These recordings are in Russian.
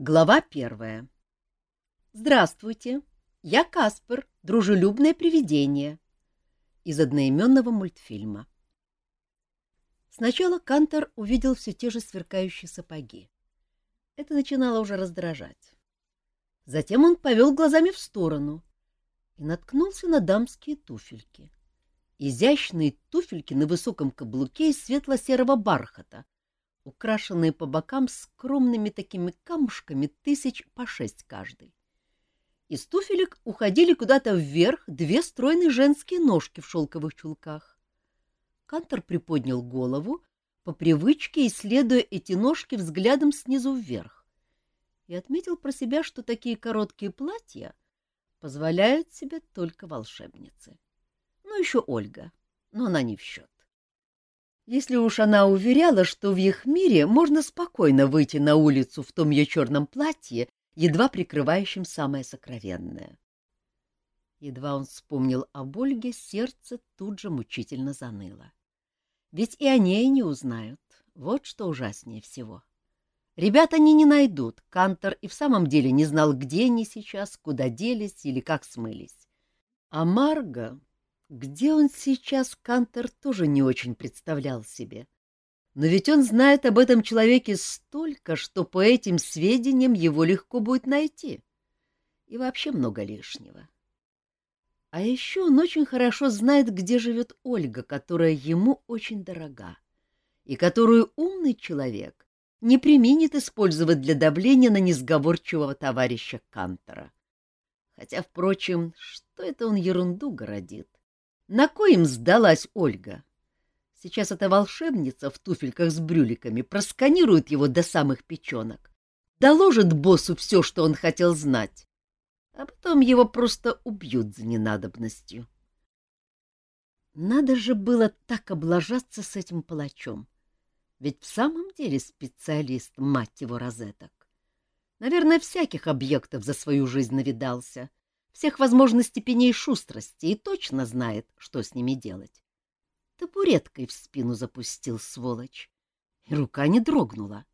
Глава первая. Здравствуйте, я Каспер, дружелюбное привидение. Из одноименного мультфильма. Сначала Кантор увидел все те же сверкающие сапоги. Это начинало уже раздражать. Затем он повел глазами в сторону и наткнулся на дамские туфельки. Изящные туфельки на высоком каблуке из светло-серого бархата — украшенные по бокам скромными такими камушками тысяч по шесть каждый. Из туфелек уходили куда-то вверх две стройные женские ножки в шелковых чулках. Кантор приподнял голову, по привычке исследуя эти ножки взглядом снизу вверх, и отметил про себя, что такие короткие платья позволяют себе только волшебницы. Ну, еще Ольга, но она не в счет. Если уж она уверяла, что в их мире можно спокойно выйти на улицу в том ее черном платье, едва прикрывающем самое сокровенное. Едва он вспомнил об Ольге, сердце тут же мучительно заныло. Ведь и о ней не узнают. Вот что ужаснее всего. Ребят они не найдут. Кантор и в самом деле не знал, где они сейчас, куда делись или как смылись. А Марга где он сейчас, Кантер тоже не очень представлял себе. Но ведь он знает об этом человеке столько, что по этим сведениям его легко будет найти. И вообще много лишнего. А еще он очень хорошо знает, где живет Ольга, которая ему очень дорога, и которую умный человек не применит использовать для давления на несговорчивого товарища Кантора. Хотя, впрочем, что это он ерунду городит? На коим сдалась Ольга? Сейчас эта волшебница в туфельках с брюликами просканирует его до самых печенок, доложит боссу все, что он хотел знать, а потом его просто убьют за ненадобностью. Надо же было так облажаться с этим палачом. Ведь в самом деле специалист, мать его, розеток. Наверное, всяких объектов за свою жизнь навидался, всех возможных степеней шустрости и точно знает, что с ними делать. Табуреткой в спину запустил, сволочь, и рука не дрогнула.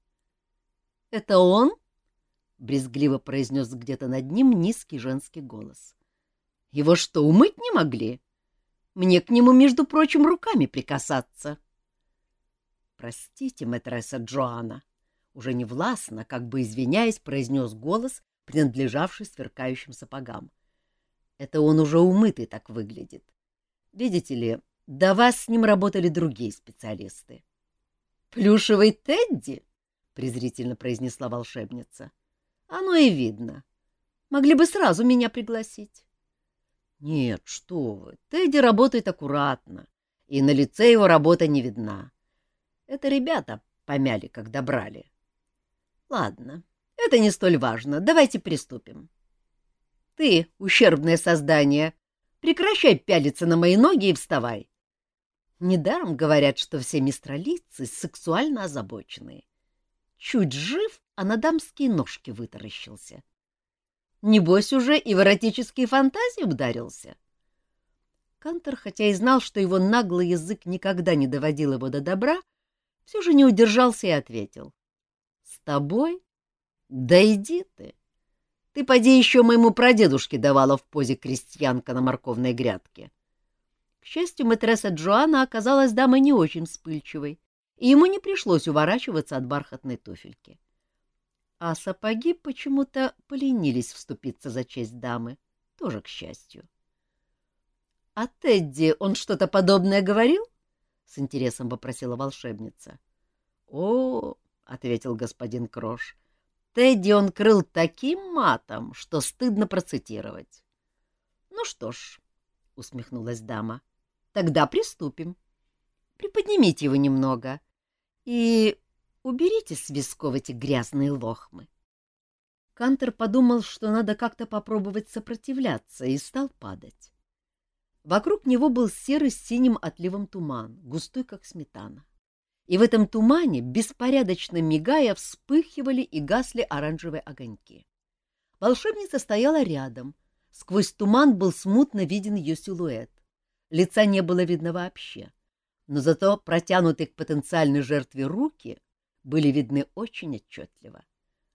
— Это он? — брезгливо произнес где-то над ним низкий женский голос. — Его что, умыть не могли? Мне к нему, между прочим, руками прикасаться. — Простите, мэтресса Джоанна, — уже не властно, как бы извиняясь, произнес голос, принадлежавший сверкающим сапогам. — это он уже умытый так выглядит. Видите ли, до вас с ним работали другие специалисты. — Плюшевый Тедди? — презрительно произнесла волшебница. — Оно и видно. Могли бы сразу меня пригласить. — Нет, что вы, Тедди работает аккуратно, и на лице его работа не видна. Это ребята помяли, когда брали. — Ладно, это не столь важно, давайте приступим. — ты, ущербное создание, прекращай пялиться на мои ноги и вставай. Недаром говорят, что все мистралицы сексуально озабоченные. Чуть жив, а на дамские ножки вытаращился. Небось, уже и в эротические фантазии ударился. Кантор, хотя и знал, что его наглый язык никогда не доводил его до добра, все же не удержался и ответил. — С тобой? Да иди ты! Ты, поди, еще моему прадедушке давала в позе крестьянка на морковной грядке. К счастью, матресса Джоанна оказалась дамой не очень вспыльчивой, и ему не пришлось уворачиваться от бархатной туфельки. А сапоги почему-то поленились вступиться за честь дамы, тоже к счастью. — А Тедди, он что-то подобное говорил? — с интересом попросила волшебница. — О, — ответил господин Крош, Тедди он крыл таким матом, что стыдно процитировать. — Ну что ж, — усмехнулась дама, — тогда приступим. Приподнимите его немного и уберите с висков эти грязные лохмы. Кантер подумал, что надо как-то попробовать сопротивляться, и стал падать. Вокруг него был серый с синим отливом туман, густой, как сметана и в этом тумане, беспорядочно мигая, вспыхивали и гасли оранжевые огоньки. Волшебница стояла рядом. Сквозь туман был смутно виден ее силуэт. Лица не было видно вообще, но зато протянутые к потенциальной жертве руки были видны очень отчетливо.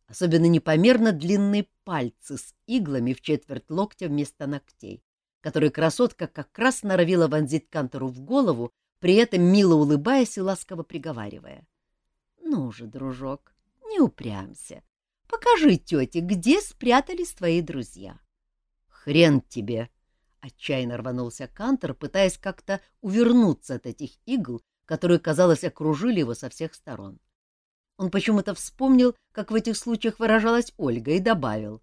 особенно непомерно длинные пальцы с иглами в четверть локтя вместо ногтей, которые красотка как раз норовила вонзить Кантору в голову, при этом мило улыбаясь и ласково приговаривая. — Ну же, дружок, не упрямся. Покажи тете, где спрятались твои друзья. — Хрен тебе! — отчаянно рванулся Кантор, пытаясь как-то увернуться от этих игл, которые, казалось, окружили его со всех сторон. Он почему-то вспомнил, как в этих случаях выражалась Ольга, и добавил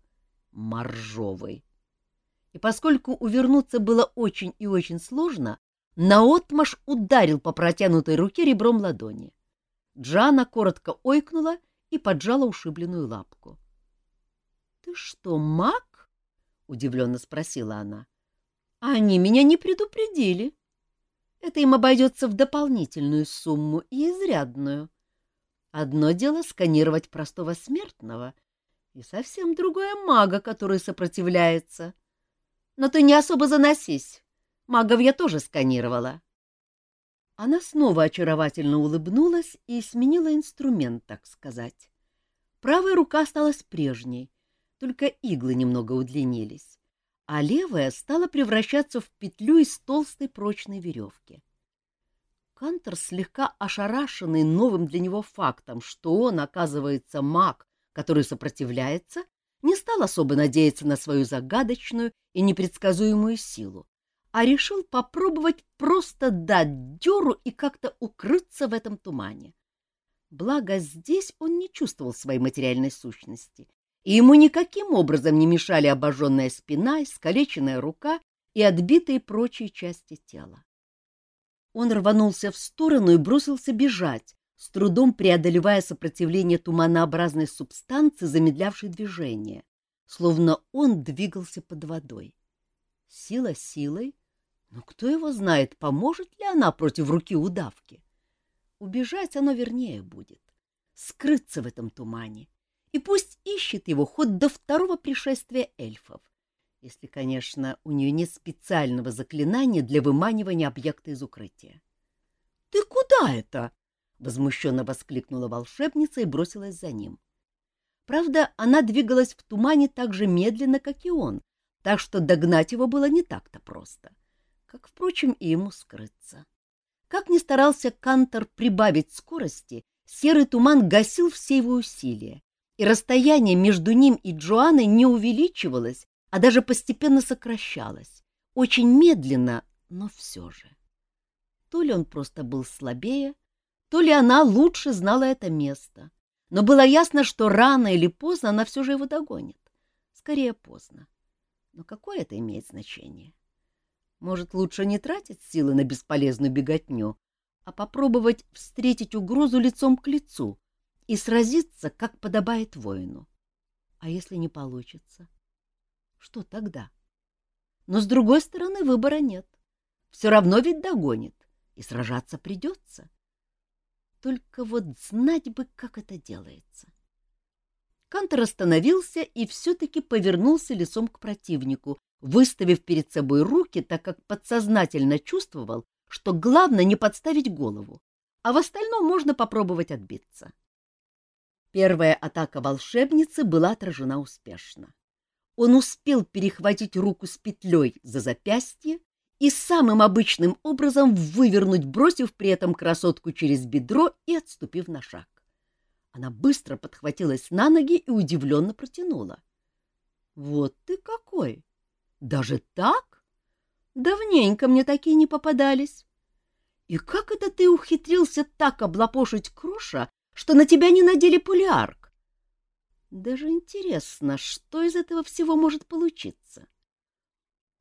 «моржовый». И поскольку увернуться было очень и очень сложно, наотмашь ударил по протянутой руке ребром ладони. Джана коротко ойкнула и поджала ушибленную лапку. — Ты что, маг? — удивленно спросила она. — Они меня не предупредили. Это им обойдется в дополнительную сумму и изрядную. Одно дело сканировать простого смертного, и совсем другое мага, который сопротивляется. Но ты не особо заносись. Магов я тоже сканировала. Она снова очаровательно улыбнулась и сменила инструмент, так сказать. Правая рука осталась прежней, только иглы немного удлинились, а левая стала превращаться в петлю из толстой прочной веревки. Кантор, слегка ошарашенный новым для него фактом, что он, оказывается, маг, который сопротивляется, не стал особо надеяться на свою загадочную и непредсказуемую силу, а решил попробовать просто дать дёру и как-то укрыться в этом тумане. Благо здесь он не чувствовал своей материальной сущности, и ему никаким образом не мешали обожженная спина, искалеченная рука и отбитые прочие части тела. Он рванулся в сторону и бросился бежать, с трудом преодолевая сопротивление туманообразной субстанции, замедлявшей движение, словно он двигался под водой. Сила силой, но кто его знает, поможет ли она против руки удавки? Убежать оно вернее будет, скрыться в этом тумане, и пусть ищет его хоть до второго пришествия эльфов, если, конечно, у нее нет специального заклинания для выманивания объекта из укрытия. — Ты куда это? — возмущенно воскликнула волшебница и бросилась за ним. Правда, она двигалась в тумане так же медленно, как и он, так что догнать его было не так-то просто, как, впрочем, и ему скрыться. Как ни старался Кантор прибавить скорости, серый туман гасил все его усилия, и расстояние между ним и Джоанной не увеличивалось, а даже постепенно сокращалась. Очень медленно, но все же. То ли он просто был слабее, то ли она лучше знала это место. Но было ясно, что рано или поздно она все же его догонит. Скорее поздно. Но какое это имеет значение? Может, лучше не тратить силы на бесполезную беготню, а попробовать встретить угрозу лицом к лицу и сразиться, как подобает воину. А если не получится? Что тогда? Но, с другой стороны, выбора нет. Все равно ведь догонит, и сражаться придется. Только вот знать бы, как это делается. Кантор остановился и все-таки повернулся лицом к противнику, выставив перед собой руки, так как подсознательно чувствовал, что главное не подставить голову, а в остальном можно попробовать отбиться. Первая атака волшебницы была отражена успешно он успел перехватить руку с петлей за запястье и самым обычным образом вывернуть, бросив при этом красотку через бедро и отступив на шаг. Она быстро подхватилась на ноги и удивленно протянула. — Вот ты какой! Даже так? Давненько мне такие не попадались. И как это ты ухитрился так облапошить кроша, что на тебя не надели полиарк? Даже интересно, что из этого всего может получиться.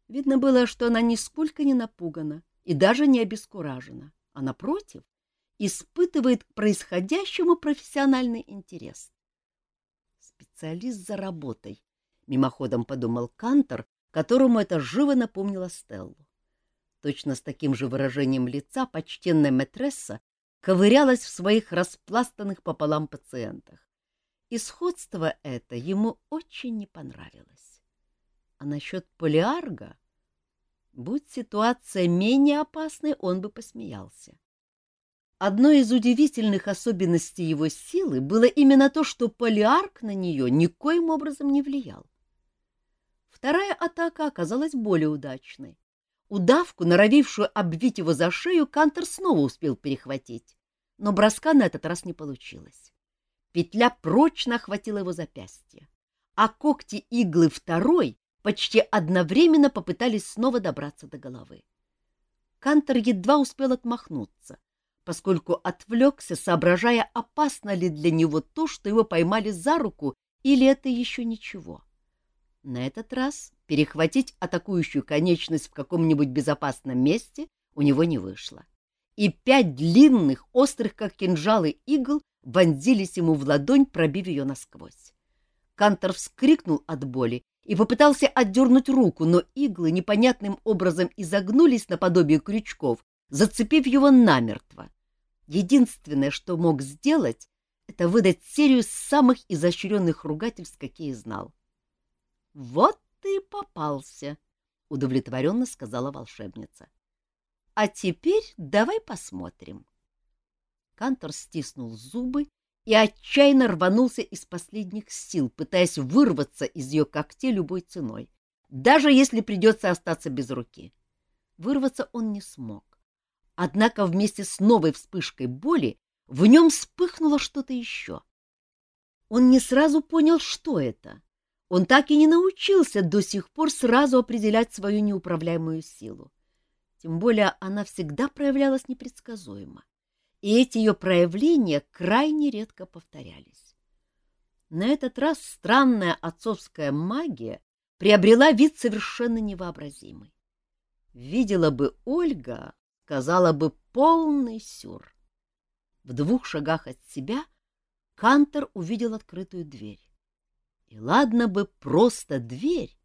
Видно было, что она нисколько не напугана и даже не обескуражена, а, напротив, испытывает к происходящему профессиональный интерес. «Специалист за работой», — мимоходом подумал Кантор, которому это живо напомнило Стеллу. Точно с таким же выражением лица почтенная матресса ковырялась в своих распластанных пополам пациентах и сходство это ему очень не понравилось. А насчет полиарга, будь ситуация менее опасной, он бы посмеялся. Одной из удивительных особенностей его силы было именно то, что полиарк на нее никоим образом не влиял. Вторая атака оказалась более удачной. Удавку, норовившую обвить его за шею, Кантер снова успел перехватить, но броска на этот раз не получилось. Петля прочно охватила его запястье, а когти иглы второй почти одновременно попытались снова добраться до головы. Кантер едва успел отмахнуться, поскольку отвлекся, соображая, опасно ли для него то, что его поймали за руку, или это еще ничего. На этот раз перехватить атакующую конечность в каком-нибудь безопасном месте у него не вышло. И пять длинных, острых, как кинжалы, игл вонзились ему в ладонь, пробив ее насквозь. Кантор вскрикнул от боли и попытался отдернуть руку, но иглы непонятным образом изогнулись наподобие крючков, зацепив его намертво. Единственное, что мог сделать, это выдать серию самых изощренных ругательств, какие знал. — Вот ты и попался, — удовлетворенно сказала волшебница. — А теперь давай посмотрим. Кантор стиснул зубы и отчаянно рванулся из последних сил, пытаясь вырваться из ее когтей любой ценой, даже если придется остаться без руки. Вырваться он не смог. Однако вместе с новой вспышкой боли в нем вспыхнуло что-то еще. Он не сразу понял, что это. Он так и не научился до сих пор сразу определять свою неуправляемую силу. Тем более она всегда проявлялась непредсказуемо, и эти ее проявления крайне редко повторялись. На этот раз странная отцовская магия приобрела вид совершенно невообразимый. Видела бы Ольга, сказала бы, полный сюр. В двух шагах от себя Кантор увидел открытую дверь. И ладно бы просто дверь.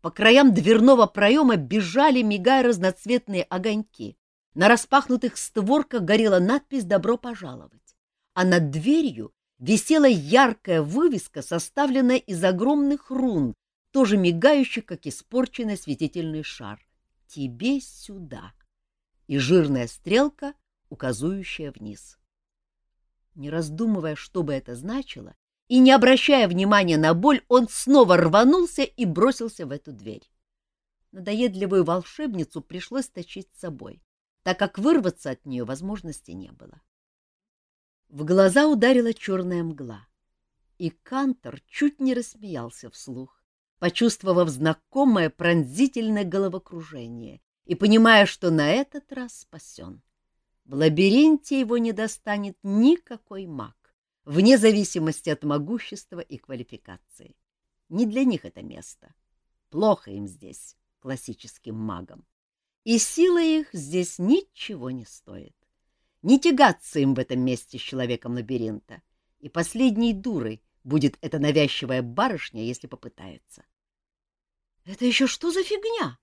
По краям дверного проема бежали, мигая разноцветные огоньки. На распахнутых створках горела надпись «Добро пожаловать», а над дверью висела яркая вывеска, составленная из огромных рун, тоже мигающих, как испорченный осветительный шар. «Тебе сюда» и жирная стрелка, указывающая вниз. Не раздумывая, что бы это значило, и не обращая внимания на боль, он снова рванулся и бросился в эту дверь. Надоедливую волшебницу пришлось точить с собой, так как вырваться от нее возможности не было. В глаза ударила черная мгла, и Кантор чуть не рассмеялся вслух, почувствовав знакомое пронзительное головокружение и понимая, что на этот раз спасен. В лабиринте его не достанет никакой маг, вне зависимости от могущества и квалификации. Не для них это место. Плохо им здесь, классическим магам. И сила их здесь ничего не стоит. Не тягаться им в этом месте с человеком лабиринта. И последней дурой будет эта навязчивая барышня, если попытается. — Это еще что за фигня?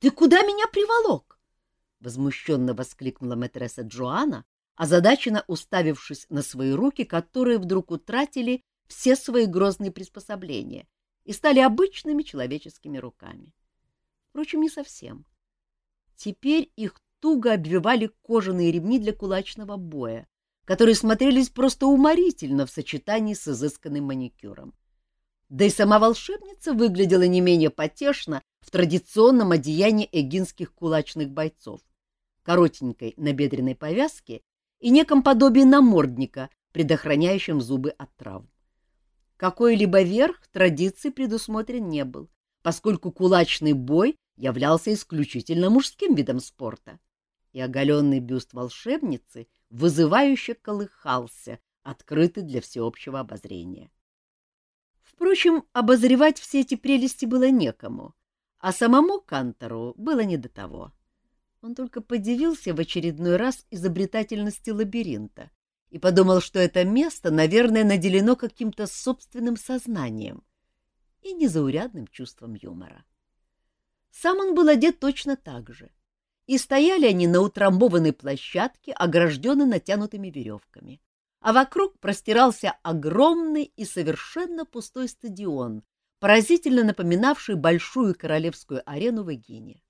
Ты куда меня приволок? — возмущенно воскликнула матресса Джоанна, озадаченно уставившись на свои руки, которые вдруг утратили все свои грозные приспособления и стали обычными человеческими руками. Впрочем, не совсем. Теперь их туго обвивали кожаные ремни для кулачного боя, которые смотрелись просто уморительно в сочетании с изысканным маникюром. Да и сама волшебница выглядела не менее потешно в традиционном одеянии эгинских кулачных бойцов, коротенькой набедренной повязке и неком подобии намордника, предохраняющим зубы от травм. Какой-либо верх традиции предусмотрен не был, поскольку кулачный бой являлся исключительно мужским видом спорта, и оголенный бюст волшебницы вызывающе колыхался, открытый для всеобщего обозрения. Впрочем, обозревать все эти прелести было некому, а самому Кантору было не до того. Он только подивился в очередной раз изобретательности лабиринта и подумал, что это место, наверное, наделено каким-то собственным сознанием и незаурядным чувством юмора. Сам он был одет точно так же, и стояли они на утрамбованной площадке, огражденной натянутыми веревками а вокруг простирался огромный и совершенно пустой стадион, поразительно напоминавший большую королевскую арену в Эгине.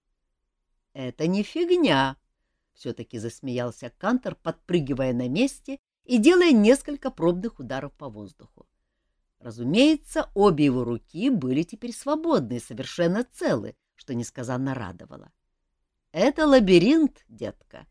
— Это не фигня, — все-таки засмеялся Кантор, подпрыгивая на месте и делая несколько пробных ударов по воздуху. Разумеется, обе его руки были теперь свободны и совершенно целы, что несказанно радовало. Это лабиринт, детка.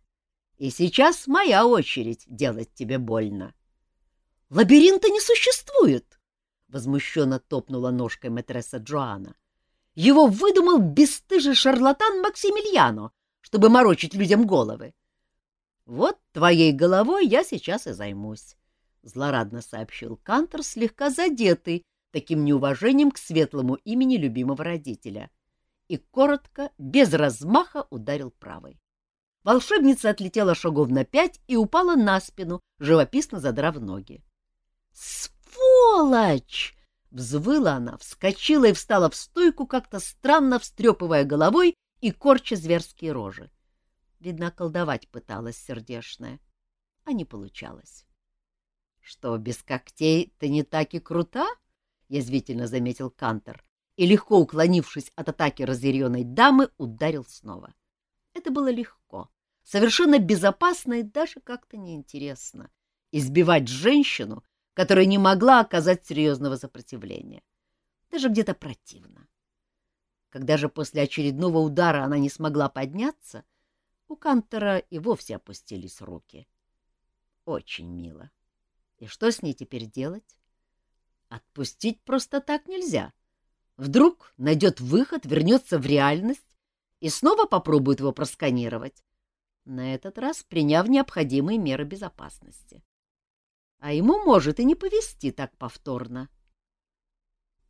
И сейчас моя очередь делать тебе больно. — Лабиринта не существует! — возмущенно топнула ножкой матресса Джоанна. — Его выдумал бесстыжий шарлатан Максимилиано, чтобы морочить людям головы. — Вот твоей головой я сейчас и займусь, — злорадно сообщил Кантор, слегка задетый таким неуважением к светлому имени любимого родителя, и коротко, без размаха ударил правой. Волшебница отлетела шагов на пять и упала на спину, живописно задрав ноги. «Сволочь!» — взвыла она, вскочила и встала в стойку, как-то странно встрепывая головой и корча зверские рожи. Видно, колдовать пыталась сердешная, а не получалось. — Что, без когтей ты не так и крута? — язвительно заметил Кантор и, легко уклонившись от атаки разъяренной дамы, ударил снова. Это было легко, совершенно безопасно и даже как-то неинтересно. Избивать женщину, которая не могла оказать серьезного сопротивления. Даже где-то противно. Когда же после очередного удара она не смогла подняться, у Кантера и вовсе опустились руки. Очень мило. И что с ней теперь делать? Отпустить просто так нельзя. Вдруг найдет выход, вернется в реальность и снова попробует его просканировать, на этот раз приняв необходимые меры безопасности. А ему может и не повести так повторно.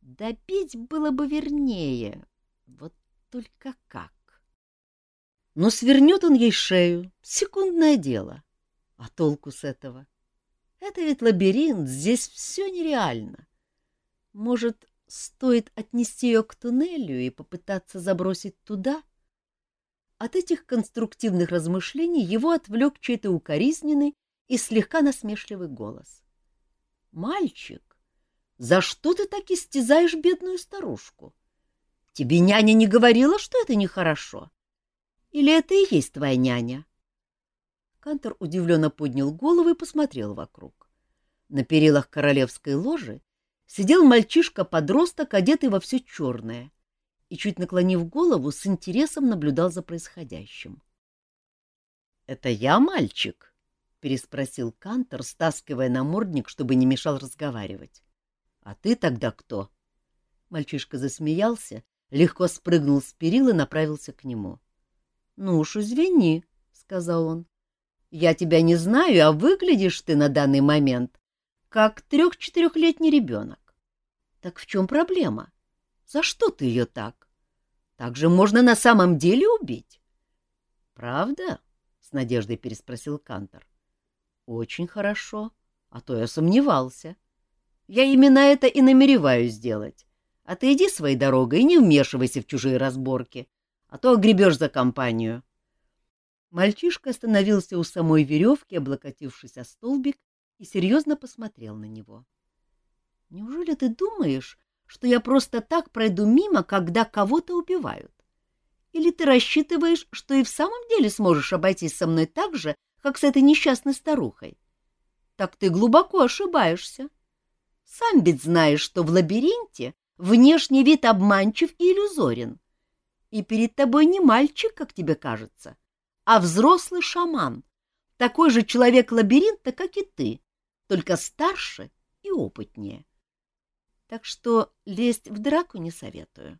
Добить было бы вернее, вот только как? Но свернет он ей шею, секундное дело. А толку с этого? Это ведь лабиринт, здесь все нереально. Может, стоит отнести ее к туннелю и попытаться забросить туда? От этих конструктивных размышлений его отвлек чей-то укоризненный и слегка насмешливый голос. — Мальчик, за что ты так истязаешь бедную старушку? Тебе няня не говорила, что это нехорошо? Или это и есть твоя няня? Кантор удивленно поднял голову и посмотрел вокруг. На перилах королевской ложи сидел мальчишка-подросток, одетый во все черное, и, чуть наклонив голову, с интересом наблюдал за происходящим. — Это я мальчик? — переспросил Кантор, стаскивая намордник, чтобы не мешал разговаривать. — А ты тогда кто? Мальчишка засмеялся, легко спрыгнул с перил и направился к нему. — Ну уж извини, — сказал он. — Я тебя не знаю, а выглядишь ты на данный момент как трех-четырехлетний ребенок. Так в чем проблема? За что ты ее так? Так же можно на самом деле убить. — Правда? — с надеждой переспросил Кантор. Очень хорошо, а то я сомневался. Я именно это и намереваюсь сделать. А ты иди своей дорогой и не вмешивайся в чужие разборки, а то огребешь за компанию. Мальчишка остановился у самой веревки, облокотившись о столбик, и серьезно посмотрел на него. — Неужели ты думаешь, что я просто так пройду мимо, когда кого-то убивают? Или ты рассчитываешь, что и в самом деле сможешь обойтись со мной так же, как с этой несчастной старухой. Так ты глубоко ошибаешься. Сам ведь знаешь, что в лабиринте внешний вид обманчив и иллюзорен. И перед тобой не мальчик, как тебе кажется, а взрослый шаман, такой же человек лабиринта, как и ты, только старше и опытнее. Так что лезть в драку не советую.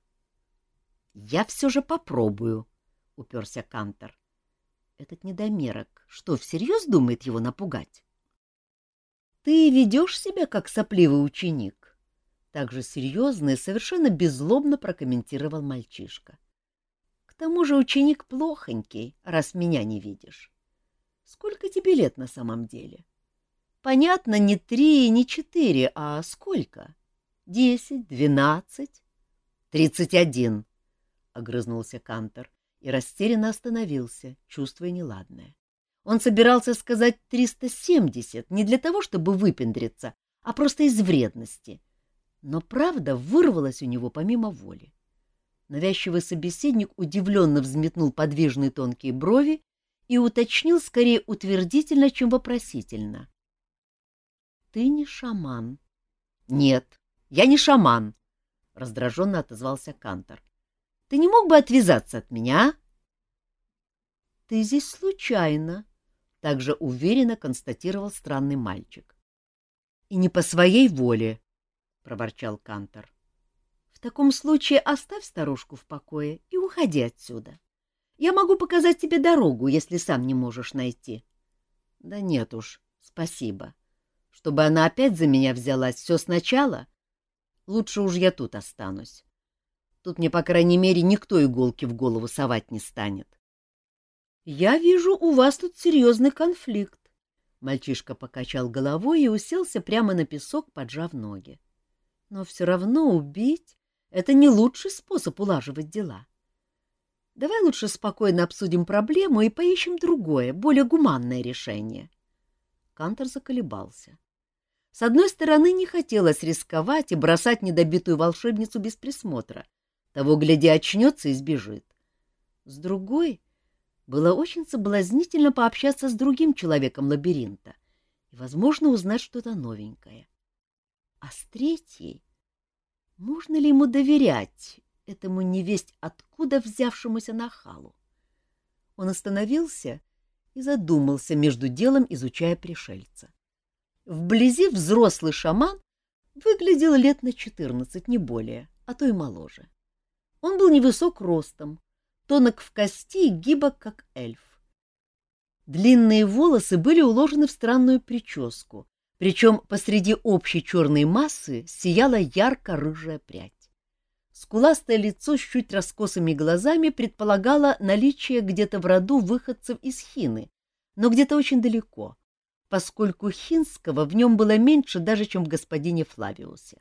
— Я все же попробую, — уперся Кантор. Этот недомерок что, всерьез думает его напугать? — Ты ведешь себя как сопливый ученик, — также серьезно и совершенно беззлобно прокомментировал мальчишка. — К тому же ученик плохонький, раз меня не видишь. Сколько тебе лет на самом деле? Понятно, не три и не четыре, а сколько? Десять, двенадцать? Тридцать один, — огрызнулся Кантор и растерянно остановился, чувствуя неладное. Он собирался сказать 370 не для того, чтобы выпендриться, а просто из вредности. Но правда вырвалась у него помимо воли. Навязчивый собеседник удивленно взметнул подвижные тонкие брови и уточнил скорее утвердительно, чем вопросительно. — Ты не шаман. — Нет, я не шаман, — раздраженно отозвался Кантор. — Ты не мог бы отвязаться от меня, Ты здесь случайно, — также уверенно констатировал странный мальчик. — И не по своей воле, — проворчал Кантор. — В таком случае оставь старушку в покое и уходи отсюда. Я могу показать тебе дорогу, если сам не можешь найти. — Да нет уж, спасибо. Чтобы она опять за меня взялась все сначала, лучше уж я тут останусь. Тут мне, по крайней мере, никто иголки в голову совать не станет. — Я вижу, у вас тут серьезный конфликт. Мальчишка покачал головой и уселся прямо на песок, поджав ноги. Но все равно убить — это не лучший способ улаживать дела. Давай лучше спокойно обсудим проблему и поищем другое, более гуманное решение. Кантор заколебался. С одной стороны, не хотелось рисковать и бросать недобитую волшебницу без присмотра. Того, гляди, очнется и сбежит. С другой, было очень соблазнительно пообщаться с другим человеком лабиринта и, возможно, узнать что-то новенькое. А с третьей, можно ли ему доверять этому невесть откуда взявшемуся нахалу. Он остановился и задумался между делом, изучая пришельца. Вблизи взрослый шаман выглядел лет на четырнадцать, не более, а то и моложе. Он был невысок ростом, тонок в кости и гибок, как эльф. Длинные волосы были уложены в странную прическу, причем посреди общей черной массы сияла ярко-рыжая прядь. Скуластое лицо с чуть раскосыми глазами предполагало наличие где-то в роду выходцев из Хины, но где-то очень далеко, поскольку хинского в нем было меньше даже, чем в господине Флавиусе.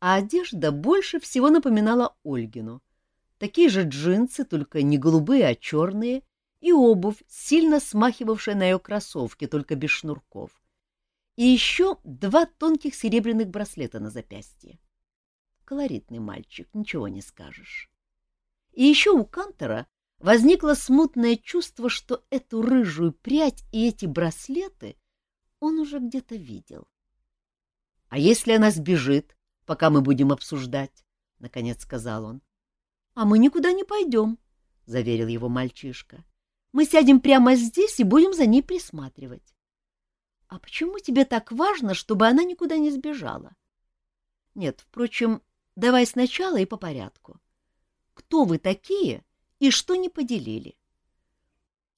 А одежда больше всего напоминала Ольгину. Такие же джинсы, только не голубые, а черные, и обувь, сильно смахивавшая на ее кроссовки, только без шнурков. И еще два тонких серебряных браслета на запястье. Колоритный мальчик, ничего не скажешь. И еще у Кантера возникло смутное чувство, что эту рыжую прядь и эти браслеты он уже где-то видел. — А если она сбежит, пока мы будем обсуждать? — наконец сказал он. — А мы никуда не пойдем, — заверил его мальчишка. — Мы сядем прямо здесь и будем за ней присматривать. — А почему тебе так важно, чтобы она никуда не сбежала? Нет, впрочем, Давай сначала и по порядку. Кто вы такие и что не поделили?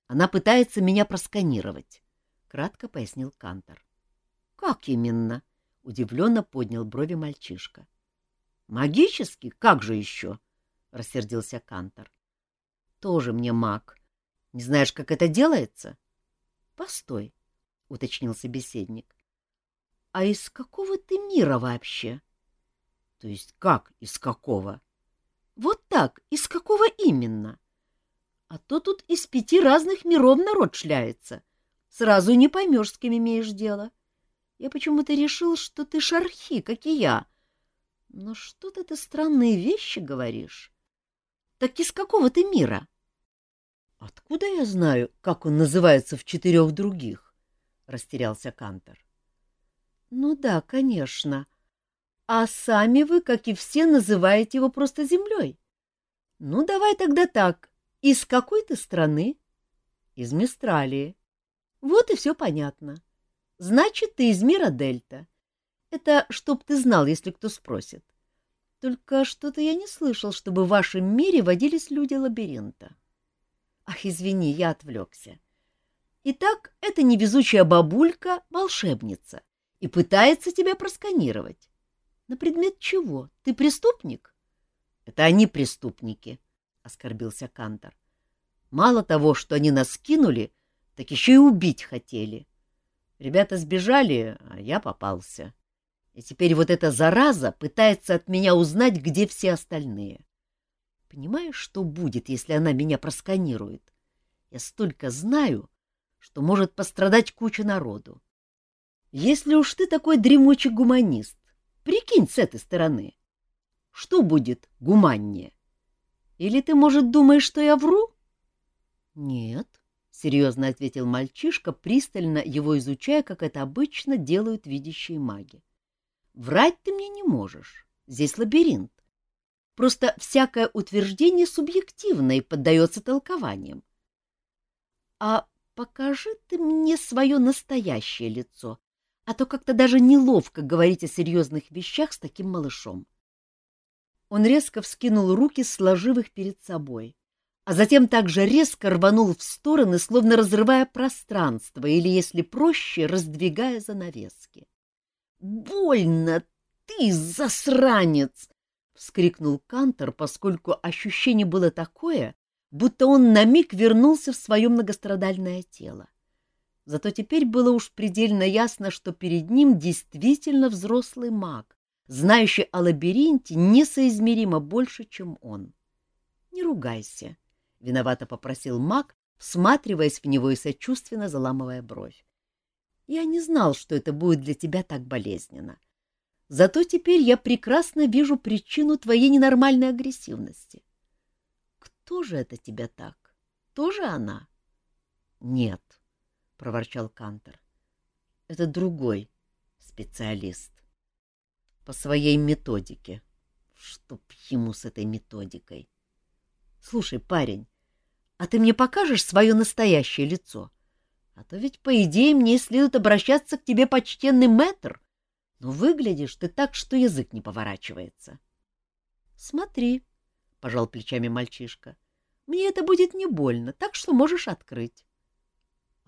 Она пытается меня просканировать, — кратко пояснил Кантор. — Как именно? — удивленно поднял брови мальчишка. — Магически? Как же еще? — рассердился Кантор. — Тоже мне маг. Не знаешь, как это делается? — Постой, — уточнил собеседник. — А из какого ты мира вообще? — то есть как из какого? Вот так, из какого именно? А то тут из пяти разных миров народ шляется. Сразу не поймешь, с кем имеешь дело. Я почему-то решил, что ты шархи, как и я. Но что-то ты странные вещи говоришь. Так из какого ты мира? Откуда я знаю, как он называется в четырех других? Растерялся Кантор. Ну да, конечно. — а сами вы, как и все, называете его просто землей. Ну, давай тогда так. Из какой ты страны? Из Мистралии. Вот и все понятно. Значит, ты из мира Дельта. Это чтоб ты знал, если кто спросит. Только что-то я не слышал, чтобы в вашем мире водились люди лабиринта. Ах, извини, я отвлекся. Итак, эта невезучая бабулька — волшебница и пытается тебя просканировать. На предмет чего? Ты преступник? — Это они преступники, — оскорбился Кантор. — Мало того, что они нас кинули, так еще и убить хотели. Ребята сбежали, а я попался. И теперь вот эта зараза пытается от меня узнать, где все остальные. Понимаешь, что будет, если она меня просканирует? Я столько знаю, что может пострадать куча народу. Если уж ты такой дремучий гуманист, Прикинь с этой стороны. Что будет гуманнее? Или ты, может, думаешь, что я вру? — Нет, — серьезно ответил мальчишка, пристально его изучая, как это обычно делают видящие маги. Врать ты мне не можешь. Здесь лабиринт. Просто всякое утверждение субъективно и поддается толкованиям. А покажи ты мне свое настоящее лицо, а то как-то даже неловко говорить о серьезных вещах с таким малышом. Он резко вскинул руки, сложив их перед собой, а затем также резко рванул в стороны, словно разрывая пространство или, если проще, раздвигая занавески. «Больно! Ты засранец!» — вскрикнул Кантор, поскольку ощущение было такое, будто он на миг вернулся в свое многострадальное тело. Зато теперь было уж предельно ясно, что перед ним действительно взрослый маг, знающий о лабиринте несоизмеримо больше, чем он. — Не ругайся, — виновато попросил маг, всматриваясь в него и сочувственно заламывая бровь. Я не знал, что это будет для тебя так болезненно. Зато теперь я прекрасно вижу причину твоей ненормальной агрессивности. Кто же это тебя так? Тоже она? Нет, проворчал Кантер. Это другой специалист. По своей методике. Чтоб ему с этой методикой. Слушай, парень, а ты мне покажешь свое настоящее лицо? — а то ведь, по идее, мне следует обращаться к тебе, почтенный мэтр. Но выглядишь ты так, что язык не поворачивается. — Смотри, — пожал плечами мальчишка, — мне это будет не больно, так что можешь открыть. —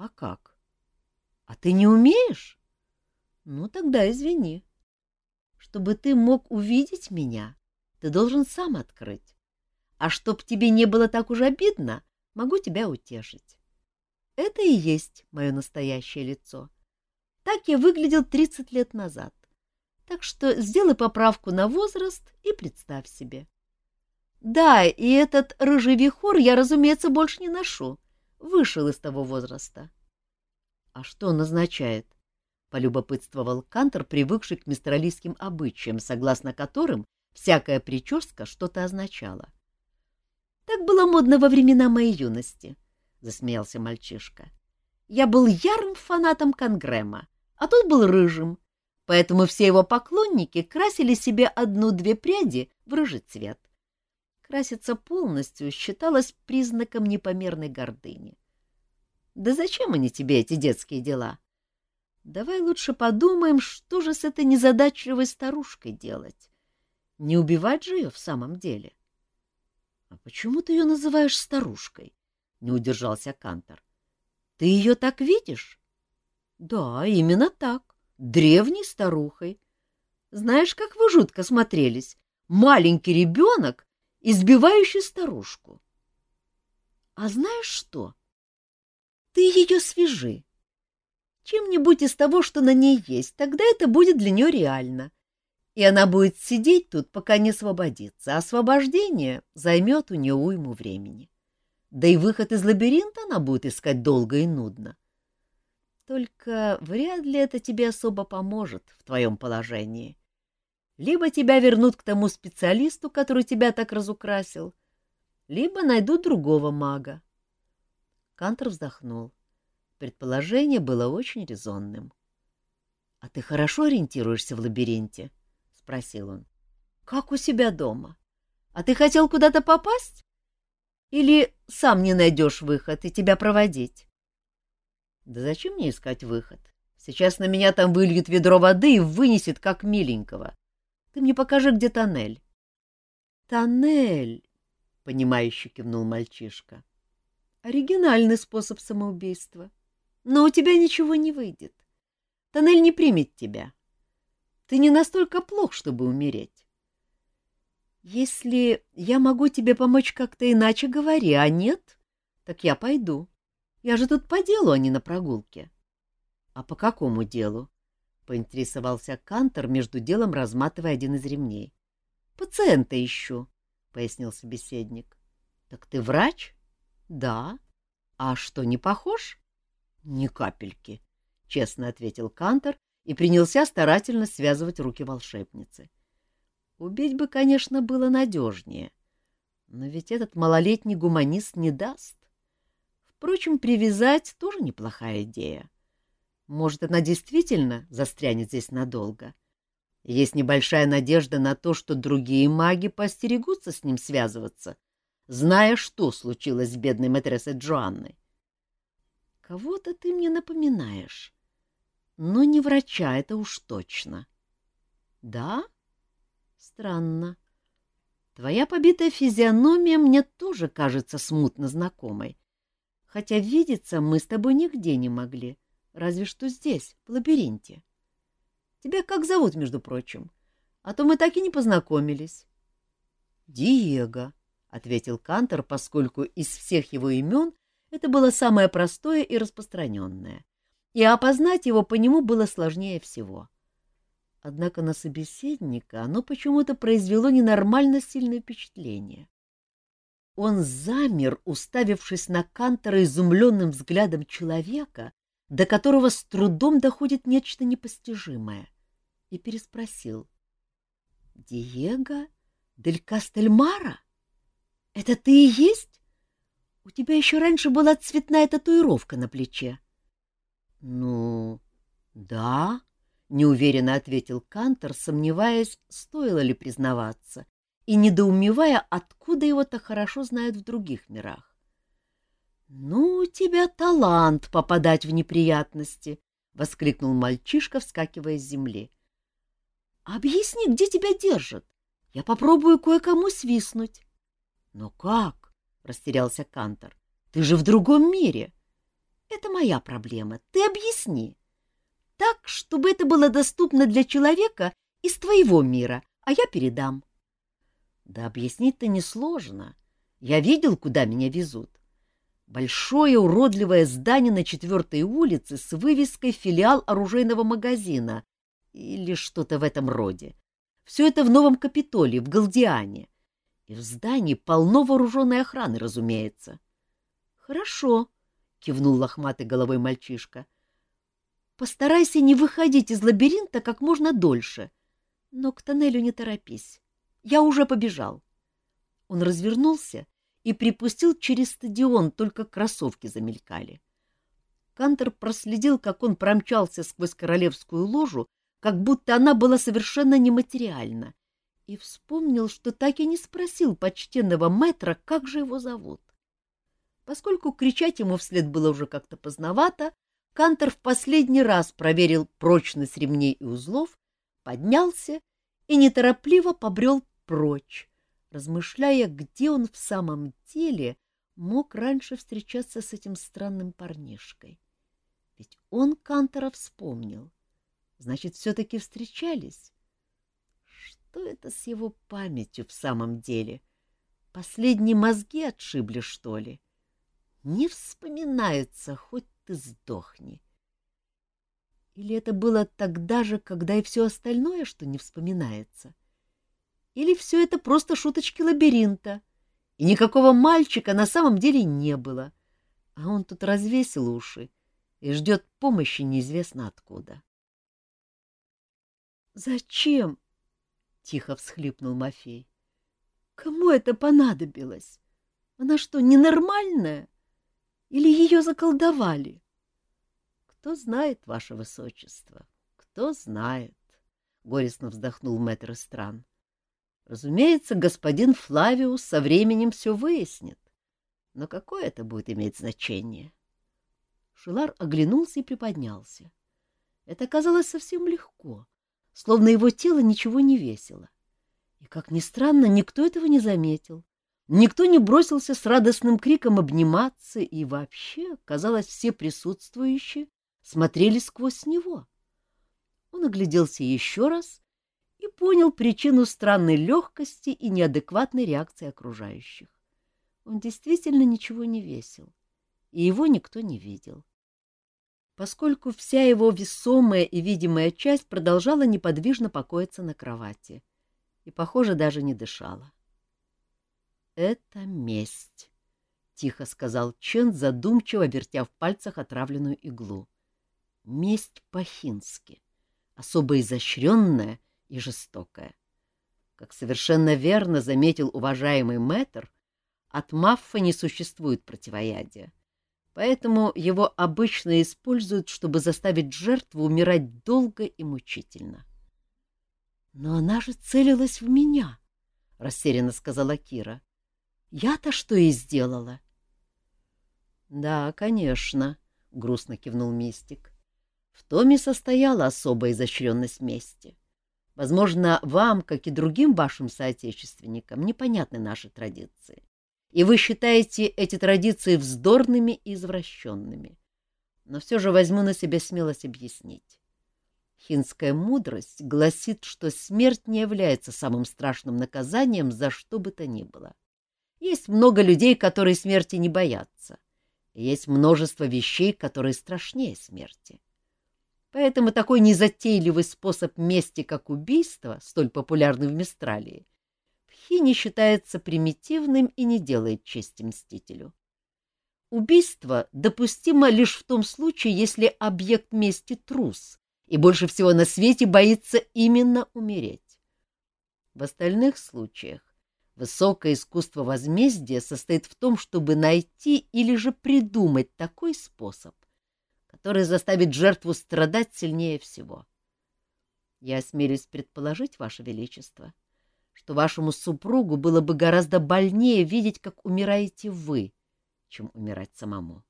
А как? — А ты не умеешь? — Ну, тогда извини. Чтобы ты мог увидеть меня, ты должен сам открыть. А чтоб тебе не было так уж обидно, могу тебя утешить. Это и есть мое настоящее лицо. Так я выглядел 30 лет назад. Так что сделай поправку на возраст и представь себе. Да, и этот рыжий вихор я, разумеется, больше не ношу. Вышел из того возраста. — А что он означает? — полюбопытствовал Кантор, привыкший к мистралийским обычаям, согласно которым всякая прическа что-то означала. — Так было модно во времена моей юности, — засмеялся мальчишка. «Я был ярым фанатом Конгрэма, а тот был рыжим, поэтому все его поклонники красили себе одну-две пряди в рыжий цвет. Краситься полностью считалось признаком непомерной гордыни. Да зачем они тебе, эти детские дела? Давай лучше подумаем, что же с этой незадачливой старушкой делать. Не убивать же ее в самом деле. — А почему ты ее называешь старушкой? не удержался Кантор. Ты ее так видишь? Да, именно так. Древней старухой. Знаешь, как вы жутко смотрелись. Маленький ребенок, избивающий старушку. А знаешь что? Ты ее свяжи. Чем-нибудь из того, что на ней есть, тогда это будет для нее реально. И она будет сидеть тут, пока не освободится. А освобождение займет у нее уйму времени. Да и выход из лабиринта она будет искать долго и нудно. Только вряд ли это тебе особо поможет в твоем положении. Либо тебя вернут к тому специалисту, который тебя так разукрасил, либо найдут другого мага. Кантор вздохнул. Предположение было очень резонным. — А ты хорошо ориентируешься в лабиринте? — спросил он. — Как у себя дома. А ты хотел куда-то попасть? Или сам не найдешь выход и тебя проводить? Да зачем мне искать выход? Сейчас на меня там выльют ведро воды и вынесет, как миленького. Ты мне покажи, где тоннель. Тоннель, — понимающе кивнул мальчишка. Оригинальный способ самоубийства. Но у тебя ничего не выйдет. Тоннель не примет тебя. Ты не настолько плох, чтобы умереть. Если я могу тебе помочь как-то иначе, говори, а нет, так я пойду. Я же тут по делу, а не на прогулке. — А по какому делу? — поинтересовался Кантор, между делом разматывая один из ремней. — Пациента ищу, — пояснил собеседник. — Так ты врач? — Да. — А что, не похож? — Ни капельки, — честно ответил Кантор и принялся старательно связывать руки волшебницы. — Убить бы, конечно, было надежнее. Но ведь этот малолетний гуманист не даст. Впрочем, привязать тоже неплохая идея. Может, она действительно застрянет здесь надолго. Есть небольшая надежда на то, что другие маги постерегутся с ним связываться, зная, что случилось с бедной матрессой Джоанной. Кого-то ты мне напоминаешь, но не врача, это уж точно. Да? Странно. Твоя побитая физиономия мне тоже кажется смутно знакомой, хотя видеться мы с тобой нигде не могли, разве что здесь, в лабиринте. Тебя как зовут, между прочим? А то мы так и не познакомились. — Диего, — ответил Кантор, поскольку из всех его имен это было самое простое и распространенное, и опознать его по нему было сложнее всего. Однако на собеседника оно почему-то произвело ненормально сильное впечатление. Он замер, уставившись на Кантора изумленным взглядом человека, до которого с трудом доходит нечто непостижимое, и переспросил. — Диего дель Кастельмара? Это ты и есть? У тебя еще раньше была цветная татуировка на плече. — Ну, да, — неуверенно ответил Кантор, сомневаясь, стоило ли признаваться, и недоумевая, откуда его так хорошо знают в других мирах. «Ну, у тебя талант попадать в неприятности!» — воскликнул мальчишка, вскакивая с земли. «Объясни, где тебя держат. Я попробую кое-кому свистнуть». «Но как?» — растерялся Кантор. «Ты же в другом мире!» «Это моя проблема. Ты объясни. Так, чтобы это было доступно для человека из твоего мира, а я передам». «Да объяснить-то несложно. Я видел, куда меня везут. Большое уродливое здание на четвертой улице с вывеской «Филиал оружейного магазина» или что-то в этом роде. Все это в Новом Капитолии, в Галдиане. И в здании полно вооруженной охраны, разумеется. — Хорошо, — кивнул лохматой головой мальчишка. — Постарайся не выходить из лабиринта как можно дольше. Но к тоннелю не торопись. Я уже побежал. Он развернулся и припустил через стадион, только кроссовки замелькали. Кантер проследил, как он промчался сквозь королевскую ложу, как будто она была совершенно нематериальна, и вспомнил, что так и не спросил почтенного мэтра, как же его зовут. Поскольку кричать ему вслед было уже как-то поздновато, Кантер в последний раз проверил прочность ремней и узлов, поднялся и неторопливо побрел прочь, размышляя, где он в самом деле мог раньше встречаться с этим странным парнишкой. Ведь он Кантора вспомнил. Значит, все-таки встречались. Что это с его памятью в самом деле? Последние мозги отшибли, что ли? Не вспоминается, хоть ты сдохни. Или это было тогда же, когда и все остальное, что не вспоминается? Или все это просто шуточки лабиринта, и никакого мальчика на самом деле не было, а он тут развесил уши и ждет помощи неизвестно откуда. «Зачем?» — тихо всхлипнул Мафей. «Кому это понадобилось? Она что, ненормальная? Или ее заколдовали?» «Кто знает, ваше высочество, кто знает?» — горестно вздохнул мэтр стран. Разумеется, господин Флавиус со временем все выяснит. Но какое это будет иметь значение? Шилар оглянулся и приподнялся. Это казалось совсем легко, словно его тело ничего не весило. И, как ни странно, никто этого не заметил. Никто не бросился с радостным криком обниматься, и вообще, казалось, все присутствующие смотрели сквозь него. Он огляделся еще раз понял причину странной легкости и неадекватной реакции окружающих. Он действительно ничего не весил, и его никто не видел. Поскольку вся его весомая и видимая часть продолжала неподвижно покоиться на кровати и, похоже, даже не дышала. «Это месть», — тихо сказал Чен, задумчиво вертя в пальцах отравленную иглу. «Месть по-хински, особо изощренная — и жестокая. Как совершенно верно заметил уважаемый мэтр, от маффа не существует противоядия. Поэтому его обычно используют, чтобы заставить жертву умирать долго и мучительно. — Но она же целилась в меня, — растерянно сказала Кира. — Я-то что и сделала? — Да, конечно, — грустно кивнул Мистик. В том и состояла особая изощренность мести. Возможно, вам, как и другим вашим соотечественникам, непонятны наши традиции и вы считаете эти традиции вздорными и извращенными. Но все же возьму на себя смелость объяснить. Хинская мудрость гласит, что смерть не является самым страшным наказанием за что бы то ни было. Есть много людей, которые смерти не боятся. Есть множество вещей, которые страшнее смерти. Поэтому такой незатейливый способ мести, как убийство, столь популярный в Мистралии, Хини считается примитивным и не делает чести мстителю. Убийство допустимо лишь в том случае, если объект мести трус и больше всего на свете боится именно умереть. В остальных случаях высокое искусство возмездия состоит в том, чтобы найти или же придумать такой способ, который заставит жертву страдать сильнее всего. Я осмелюсь предположить, Ваше Величество, что вашему супругу было бы гораздо больнее видеть, как умираете вы, чем умирать самому.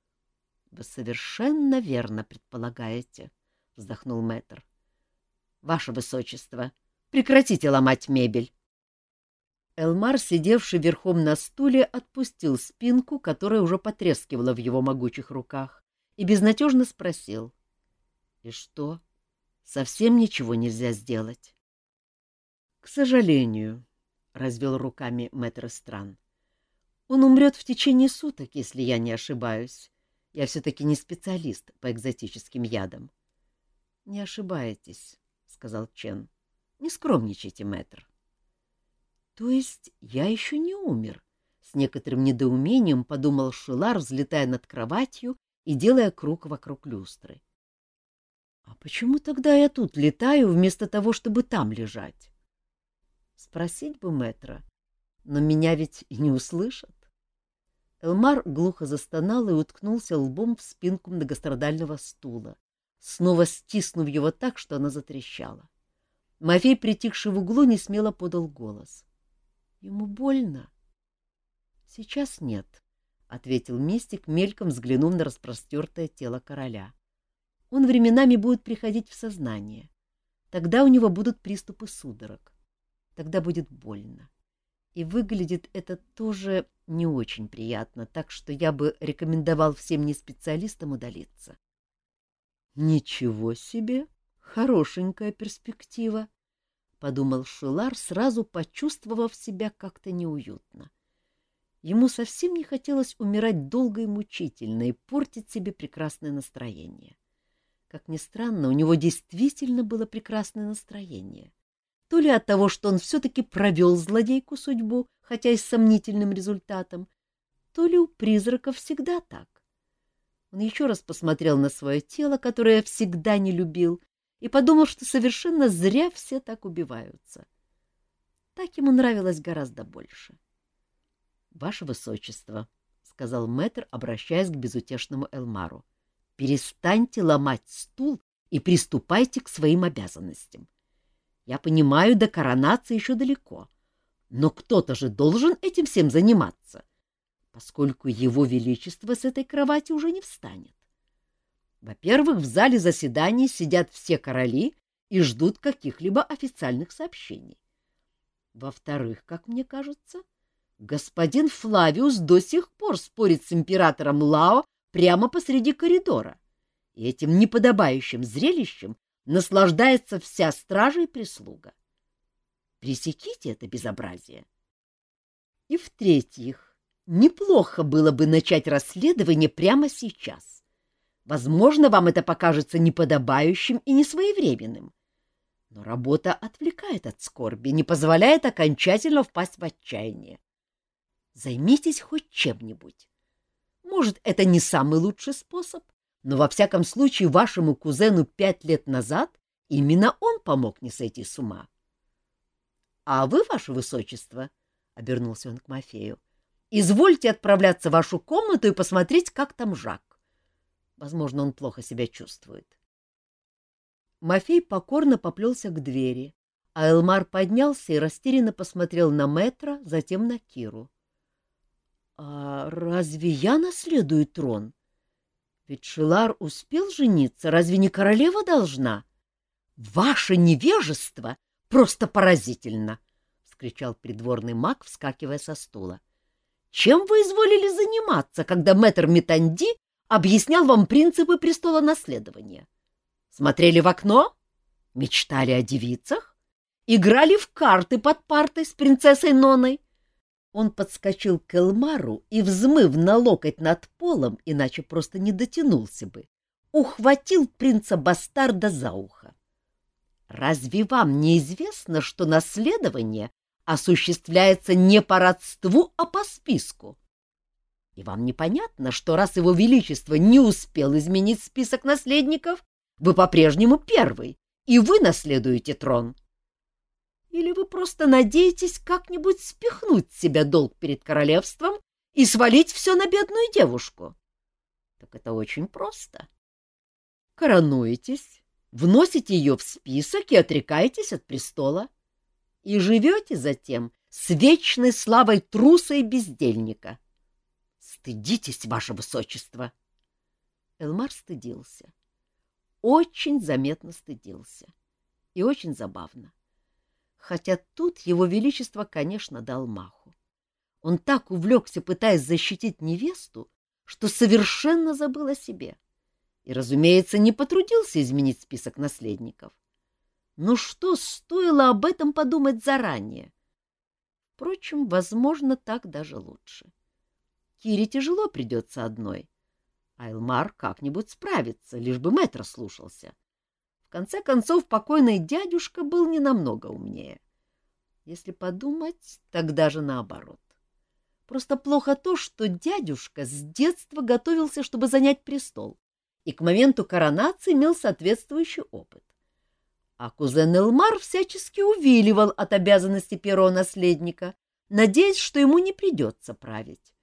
— Вы совершенно верно предполагаете, — вздохнул мэтр. — Ваше Высочество, прекратите ломать мебель. Элмар, сидевший верхом на стуле, отпустил спинку, которая уже потрескивала в его могучих руках, и безнадежно спросил. — И что? Совсем ничего нельзя сделать? — К сожалению, — развел руками мэтр стран. — Он умрет в течение суток, если я не ошибаюсь. Я все-таки не специалист по экзотическим ядам. — Не ошибаетесь, — сказал Чен. — Не скромничайте, мэтр. — То есть я еще не умер? — с некоторым недоумением подумал Шилар, взлетая над кроватью и делая круг вокруг люстры. — А почему тогда я тут летаю, вместо того, чтобы там лежать? Спросить бы мэтра, но меня ведь не услышат. Элмар глухо застонал и уткнулся лбом в спинку многострадального стула, снова стиснув его так, что она затрещала. Мафей, притихший в углу, не смело подал голос. — Ему больно? — Сейчас нет, — ответил мистик, мельком взглянув на распростертое тело короля. — Он временами будет приходить в сознание. Тогда у него будут приступы судорог. Тогда будет больно. И выглядит это тоже не очень приятно, так что я бы рекомендовал всем неспециалистам удалиться. — Ничего себе! Хорошенькая перспектива! — подумал Шилар, сразу почувствовав себя как-то неуютно. Ему совсем не хотелось умирать долго и мучительно и портить себе прекрасное настроение. Как ни странно, у него действительно было прекрасное настроение то ли от того, что он все-таки провел злодейку судьбу, хотя и с сомнительным результатом, то ли у призраков всегда так. Он еще раз посмотрел на свое тело, которое всегда не любил, и подумал, что совершенно зря все так убиваются. Так ему нравилось гораздо больше. — Ваше Высочество, — сказал мэтр, обращаясь к безутешному Элмару, — перестаньте ломать стул и приступайте к своим обязанностям. — я понимаю, до коронации еще далеко, но кто-то же должен этим всем заниматься, поскольку его величество с этой кровати уже не встанет. Во-первых, в зале заседаний сидят все короли и ждут каких-либо официальных сообщений. Во-вторых, как мне кажется, господин Флавиус до сих пор спорит с императором Лао прямо посреди коридора, и этим неподобающим зрелищем наслаждается вся стража и прислуга. Пресеките это безобразие. И в-третьих, неплохо было бы начать расследование прямо сейчас. Возможно, вам это покажется неподобающим и несвоевременным. Но работа отвлекает от скорби, не позволяет окончательно впасть в отчаяние. Займитесь хоть чем-нибудь. Может, это не самый лучший способ, но во всяком случае вашему кузену пять лет назад именно он помог не сойти с ума. — А вы, ваше высочество, — обернулся он к Мафею, — Извольте отправляться в вашу комнату и посмотреть, как там Жак. Возможно, он плохо себя чувствует. Мафей покорно поплелся к двери, а Элмар поднялся и растерянно посмотрел на Метра, затем на Киру. — А разве я наследую трон? Ведь Шилар успел жениться, разве не королева должна? — Ваше невежество просто поразительно! — вскричал придворный маг, вскакивая со стула. — Чем вы изволили заниматься, когда мэтр Метанди объяснял вам принципы престола наследования? Смотрели в окно? Мечтали о девицах? Играли в карты под партой с принцессой Ноной? Он подскочил к Элмару и, взмыв на локоть над полом, иначе просто не дотянулся бы, ухватил принца-бастарда за ухо. «Разве вам не известно, что наследование осуществляется не по родству, а по списку?» И вам непонятно, что раз его величество не успел изменить список наследников, вы по-прежнему первый, и вы наследуете трон. Или вы просто надеетесь как-нибудь спихнуть себя долг перед королевством и свалить все на бедную девушку? Так это очень просто. Коронуетесь, вносите ее в список и отрекаетесь от престола. И живете затем с вечной славой труса и бездельника. Стыдитесь, ваше высочество! Элмар стыдился. Очень заметно стыдился. И очень забавно. Хотя тут его величество, конечно, дал маху. Он так увлекся, пытаясь защитить невесту, что совершенно забыл о себе. И, разумеется, не потрудился изменить список наследников. Ну что стоило об этом подумать заранее? Впрочем, возможно, так даже лучше. Кире тяжело придется одной, Айлмар как-нибудь справится, лишь бы мэтра слушался. Конце концов, покойный дядюшка был не намного умнее. Если подумать, тогда же наоборот. Просто плохо то, что дядюшка с детства готовился, чтобы занять престол, и к моменту коронации имел соответствующий опыт. А кузен Элмар всячески увиливал от обязанности первого наследника, надеясь, что ему не придется править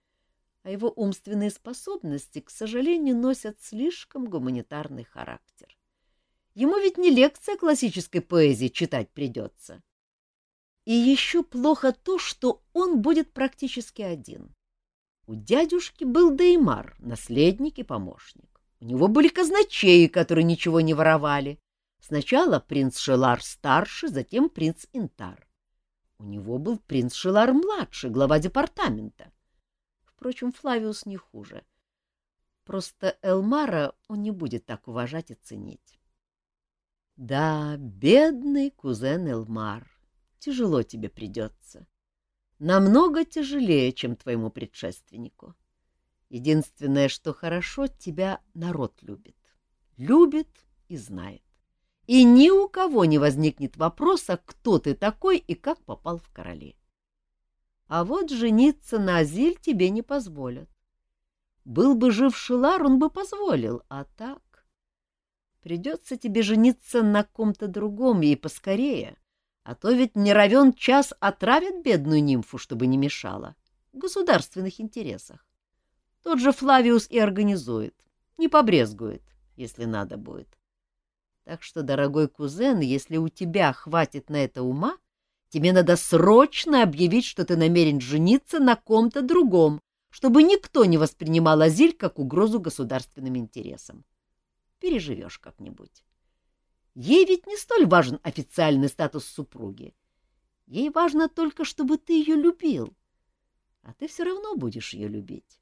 а его умственные способности, к сожалению, носят слишком гуманитарный характер. Ему ведь не лекция классической поэзии читать придется. И еще плохо то, что он будет практически один. У дядюшки был Деймар, наследник и помощник. У него были казначеи, которые ничего не воровали. Сначала принц Шелар старший, затем принц Интар. У него был принц Шелар младший, глава департамента. Впрочем, Флавиус не хуже. Просто Элмара он не будет так уважать и ценить. Да, бедный кузен Элмар, тяжело тебе придется. Намного тяжелее, чем твоему предшественнику. Единственное, что хорошо, тебя народ любит. Любит и знает. И ни у кого не возникнет вопроса, кто ты такой и как попал в короли. А вот жениться на Азиль тебе не позволят. Был бы жив Шилар, он бы позволил, а так... Придется тебе жениться на ком-то другом и поскорее, а то ведь не равен час отравят бедную нимфу, чтобы не мешала. В государственных интересах. Тот же Флавиус и организует, не побрезгует, если надо будет. Так что, дорогой кузен, если у тебя хватит на это ума, Тебе надо срочно объявить, что ты намерен жениться на ком-то другом, чтобы никто не воспринимал Азиль как угрозу государственным интересам. Переживешь как-нибудь. Ей ведь не столь важен официальный статус супруги. Ей важно только, чтобы ты ее любил. А ты все равно будешь ее любить.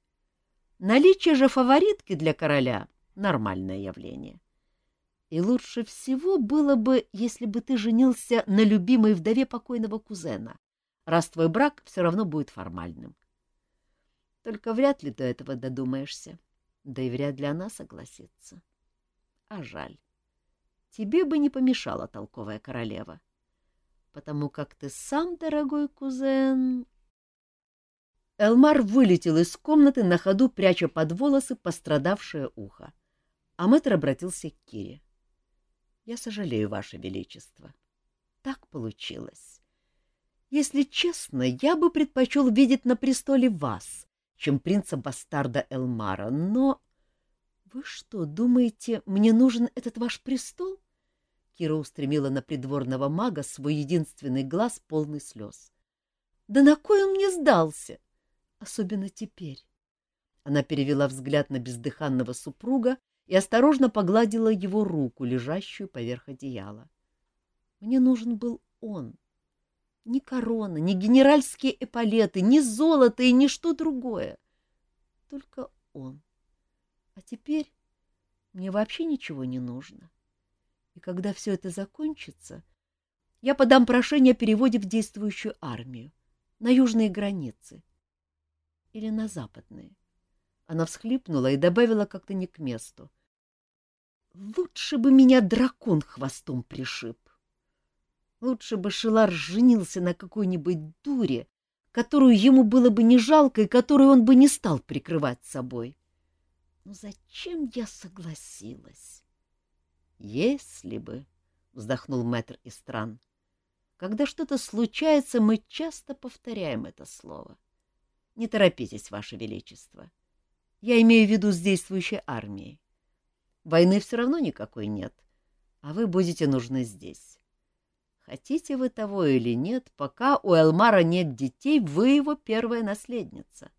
Наличие же фаворитки для короля — нормальное явление. И лучше всего было бы, если бы ты женился на любимой вдове покойного кузена, раз твой брак все равно будет формальным. Только вряд ли до этого додумаешься, да и вряд ли она согласится. А жаль. Тебе бы не помешала толковая королева, потому как ты сам, дорогой кузен... Элмар вылетел из комнаты на ходу, пряча под волосы пострадавшее ухо. А мэтр обратился к Кире. Я сожалею, Ваше Величество. Так получилось. Если честно, я бы предпочел видеть на престоле вас, чем принца-бастарда Элмара, но... Вы что, думаете, мне нужен этот ваш престол? Кира устремила на придворного мага свой единственный глаз, полный слез. Да на кой он мне сдался? Особенно теперь. Она перевела взгляд на бездыханного супруга и осторожно погладила его руку, лежащую поверх одеяла. Мне нужен был он. Ни корона, ни генеральские эполеты, ни золото и ни что другое. Только он. А теперь мне вообще ничего не нужно. И когда все это закончится, я подам прошение о переводе в действующую армию, на южные границы или на западные. Она всхлипнула и добавила как-то не к месту. Лучше бы меня дракон хвостом пришиб. Лучше бы Шилар женился на какой-нибудь дуре, которую ему было бы не жалко и которую он бы не стал прикрывать собой. Но зачем я согласилась? Если бы, — вздохнул мэтр Истран, — когда что-то случается, мы часто повторяем это слово. Не торопитесь, Ваше Величество. Я имею в виду с действующей армией. Войны все равно никакой нет, а вы будете нужны здесь. Хотите вы того или нет, пока у Элмара нет детей, вы его первая наследница.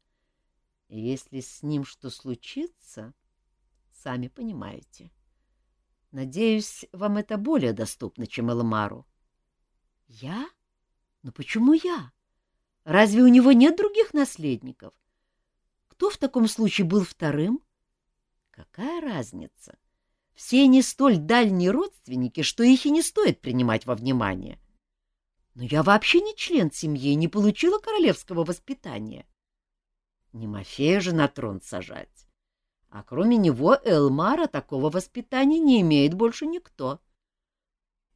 Если с ним что случится, сами понимаете. Надеюсь, вам это более доступно, чем Элмару. — Я? Но почему я? Разве у него нет других наследников? Кто в таком случае был вторым? Какая разница? Все они столь дальние родственники, что их и не стоит принимать во внимание. Но я вообще не член семьи не получила королевского воспитания. Не Мафея же на трон сажать. А кроме него Элмара такого воспитания не имеет больше никто.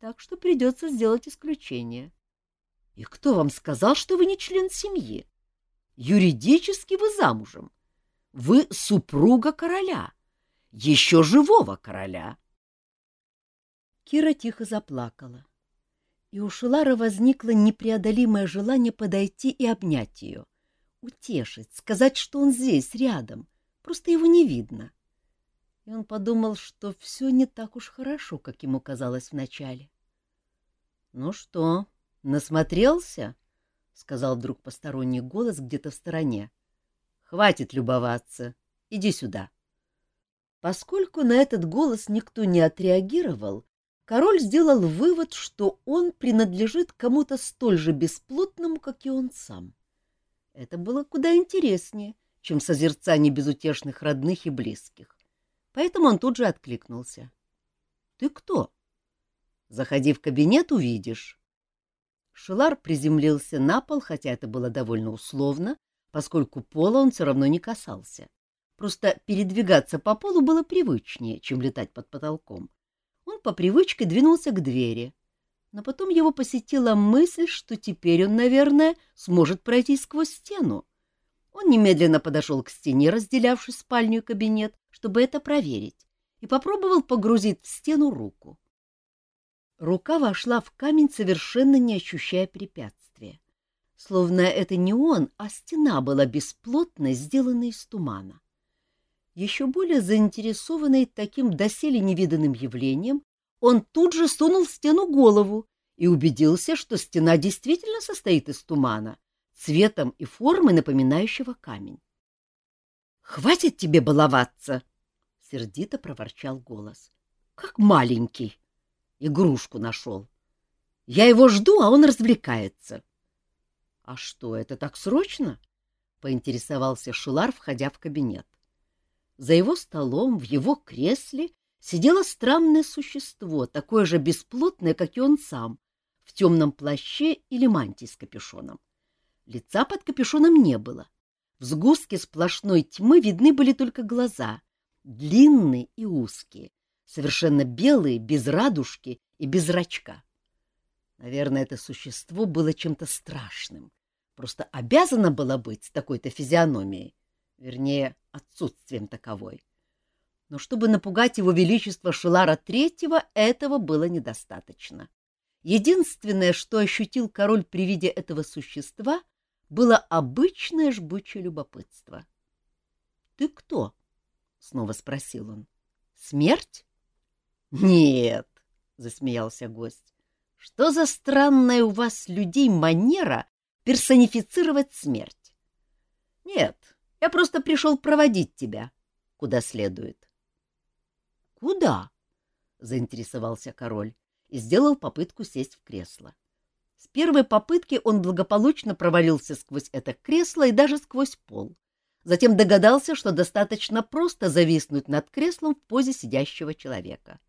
Так что придется сделать исключение. И кто вам сказал, что вы не член семьи? Юридически вы замужем. Вы супруга короля, еще живого короля. Кира тихо заплакала, и у Шелара возникло непреодолимое желание подойти и обнять ее, утешить, сказать, что он здесь, рядом, Просто его не видно. И он подумал, что все не так уж хорошо, как ему казалось вначале. — Ну что, насмотрелся? — сказал вдруг посторонний голос где-то в стороне. — Хватит любоваться. Иди сюда. Поскольку на этот голос никто не отреагировал, король сделал вывод, что он принадлежит кому-то столь же бесплотному, как и он сам. Это было куда интереснее, чем созерцание безутешных родных и близких. Поэтому он тут же откликнулся. — Ты кто? — Заходи в кабинет, увидишь. Шилар приземлился на пол, хотя это было довольно условно, поскольку пола он все равно не касался. Просто передвигаться по полу было привычнее, чем летать под потолком. Он по привычке двинулся к двери, но потом его посетила мысль, что теперь он, наверное, сможет пройти сквозь стену. Он немедленно подошел к стене, разделявшей спальню и кабинет, чтобы это проверить, и попробовал погрузить в стену руку. Рука вошла в камень, совершенно не ощущая препятствия. Словно это не он, а стена была бесплотной, сделанной из тумана. Еще более заинтересованный таким доселе невиданным явлением, он тут же сунул в стену голову и убедился, что стена действительно состоит из тумана, цветом и формой напоминающего камень. — Хватит тебе баловаться! — сердито проворчал голос. — Как маленький! Игрушку нашел. Я его жду, а он развлекается. — А что, это так срочно? — поинтересовался Шулар, входя в кабинет. За его столом, в его кресле, сидело странное существо, такое же бесплотное, как и он сам, в темном плаще или мантии с капюшоном. Лица под капюшоном не было. В сгустке сплошной тьмы видны были только глаза, длинные и узкие, совершенно белые, без радужки и без зрачка. Наверное, это существо было чем-то страшным. Просто обязано было быть с такой-то физиономией, вернее, отсутствием таковой. Но чтобы напугать его величество Шилара Третьего, этого было недостаточно. Единственное, что ощутил король при виде этого существа, было обычное жгучее любопытство. — Ты кто? — снова спросил он. — Смерть? — Нет, — засмеялся гость. — Что за странная у вас людей манера персонифицировать смерть? — Нет, я просто пришел проводить тебя, куда следует. — Куда? — заинтересовался король и сделал попытку сесть в кресло. С первой попытки он благополучно провалился сквозь это кресло и даже сквозь пол. Затем догадался, что достаточно просто зависнуть над креслом в позе сидящего человека.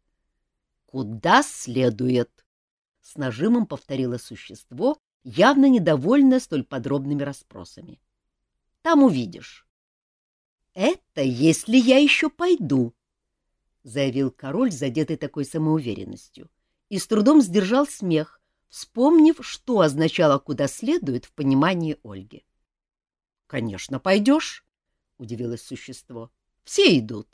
«Куда следует?» — с нажимом повторило существо, явно недовольное столь подробными расспросами. «Там увидишь». «Это если я еще пойду», — заявил король, задетый такой самоуверенностью. — и с трудом сдержал смех, вспомнив, что означало «куда следует» в понимании Ольги. — Конечно, пойдешь, — удивилось существо. — Все идут.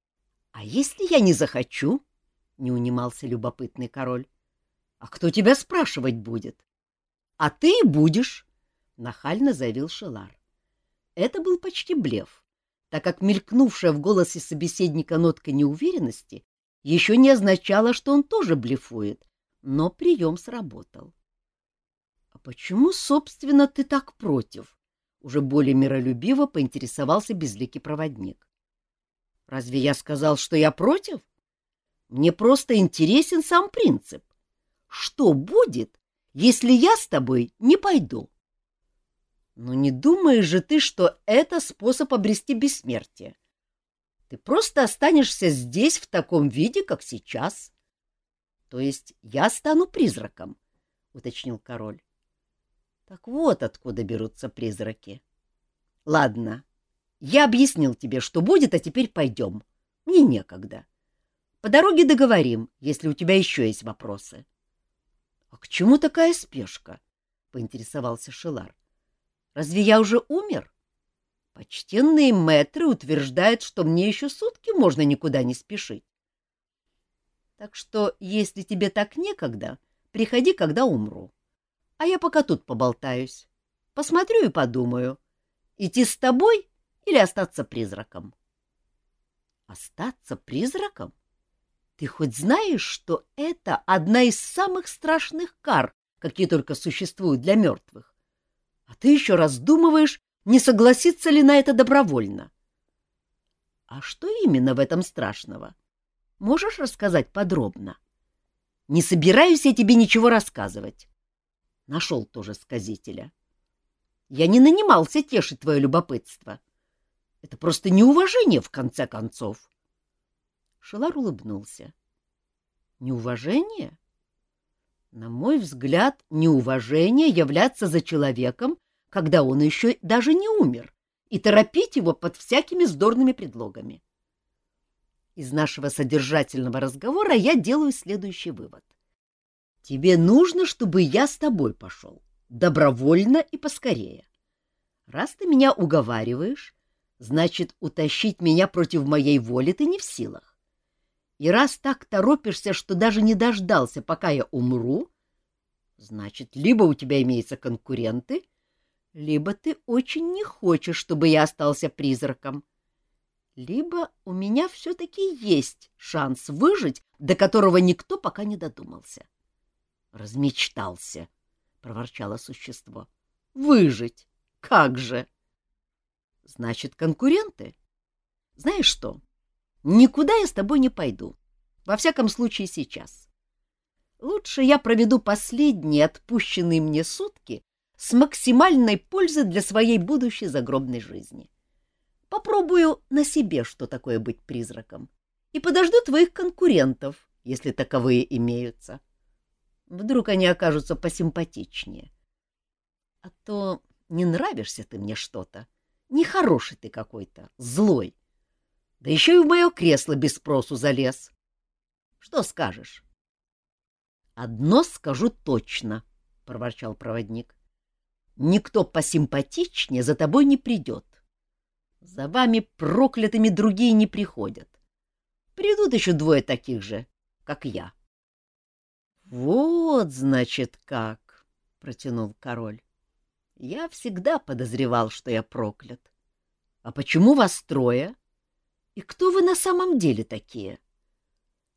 — А если я не захочу? — не унимался любопытный король. — А кто тебя спрашивать будет? — А ты и будешь, — нахально заявил Шелар. Это был почти блеф, так как мелькнувшая в голосе собеседника нотка неуверенности еще не означало, что он тоже блефует, но прием сработал. — А почему, собственно, ты так против? — уже более миролюбиво поинтересовался безликий проводник. — Разве я сказал, что я против? Мне просто интересен сам принцип. Что будет, если я с тобой не пойду? — Ну не думаешь же ты, что это способ обрести бессмертие? Ты просто останешься здесь в таком виде, как сейчас. — То есть я стану призраком, — уточнил король. — Так вот откуда берутся призраки. — Ладно, я объяснил тебе, что будет, а теперь пойдем. Мне некогда. По дороге договорим, если у тебя еще есть вопросы. — А к чему такая спешка? — поинтересовался Шелар. — Разве я уже умер? Почтенные мэтры утверждают, что мне еще сутки можно никуда не спешить. Так что, если тебе так некогда, приходи, когда умру. А я пока тут поболтаюсь. Посмотрю и подумаю, идти с тобой или остаться призраком. Остаться призраком? Ты хоть знаешь, что это одна из самых страшных кар, какие только существуют для мертвых? А ты еще раздумываешь, не согласится ли на это добровольно. — А что именно в этом страшного? Можешь рассказать подробно? — Не собираюсь я тебе ничего рассказывать. Нашел тоже сказителя. Я не нанимался тешить твое любопытство. Это просто неуважение, в конце концов. Шелар улыбнулся. — Неуважение? На мой взгляд, неуважение являться за человеком, когда он еще даже не умер, и торопить его под всякими вздорными предлогами. Из нашего содержательного разговора я делаю следующий вывод. Тебе нужно, чтобы я с тобой пошел, добровольно и поскорее. Раз ты меня уговариваешь, значит, утащить меня против моей воли ты не в силах. И раз так торопишься, что даже не дождался, пока я умру, значит, либо у тебя имеются конкуренты, либо ты очень не хочешь, чтобы я остался призраком, либо у меня все-таки есть шанс выжить, до которого никто пока не додумался. — Размечтался, — проворчало существо. — Выжить? Как же? — Значит, конкуренты? Знаешь что, никуда я с тобой не пойду, во всяком случае сейчас. Лучше я проведу последние отпущенные мне сутки с максимальной пользой для своей будущей загробной жизни. Попробую на себе, что такое быть призраком, и подожду твоих конкурентов, если таковые имеются. Вдруг они окажутся посимпатичнее. А то не нравишься ты мне что-то, нехороший ты какой-то, злой. Да еще и в мое кресло без спросу залез. Что скажешь? — Одно скажу точно, — проворчал проводник. Никто посимпатичнее за тобой не придет. За вами проклятыми другие не приходят. Придут еще двое таких же, как я. — Вот, значит, как, — протянул король. Я всегда подозревал, что я проклят. А почему вас трое? И кто вы на самом деле такие?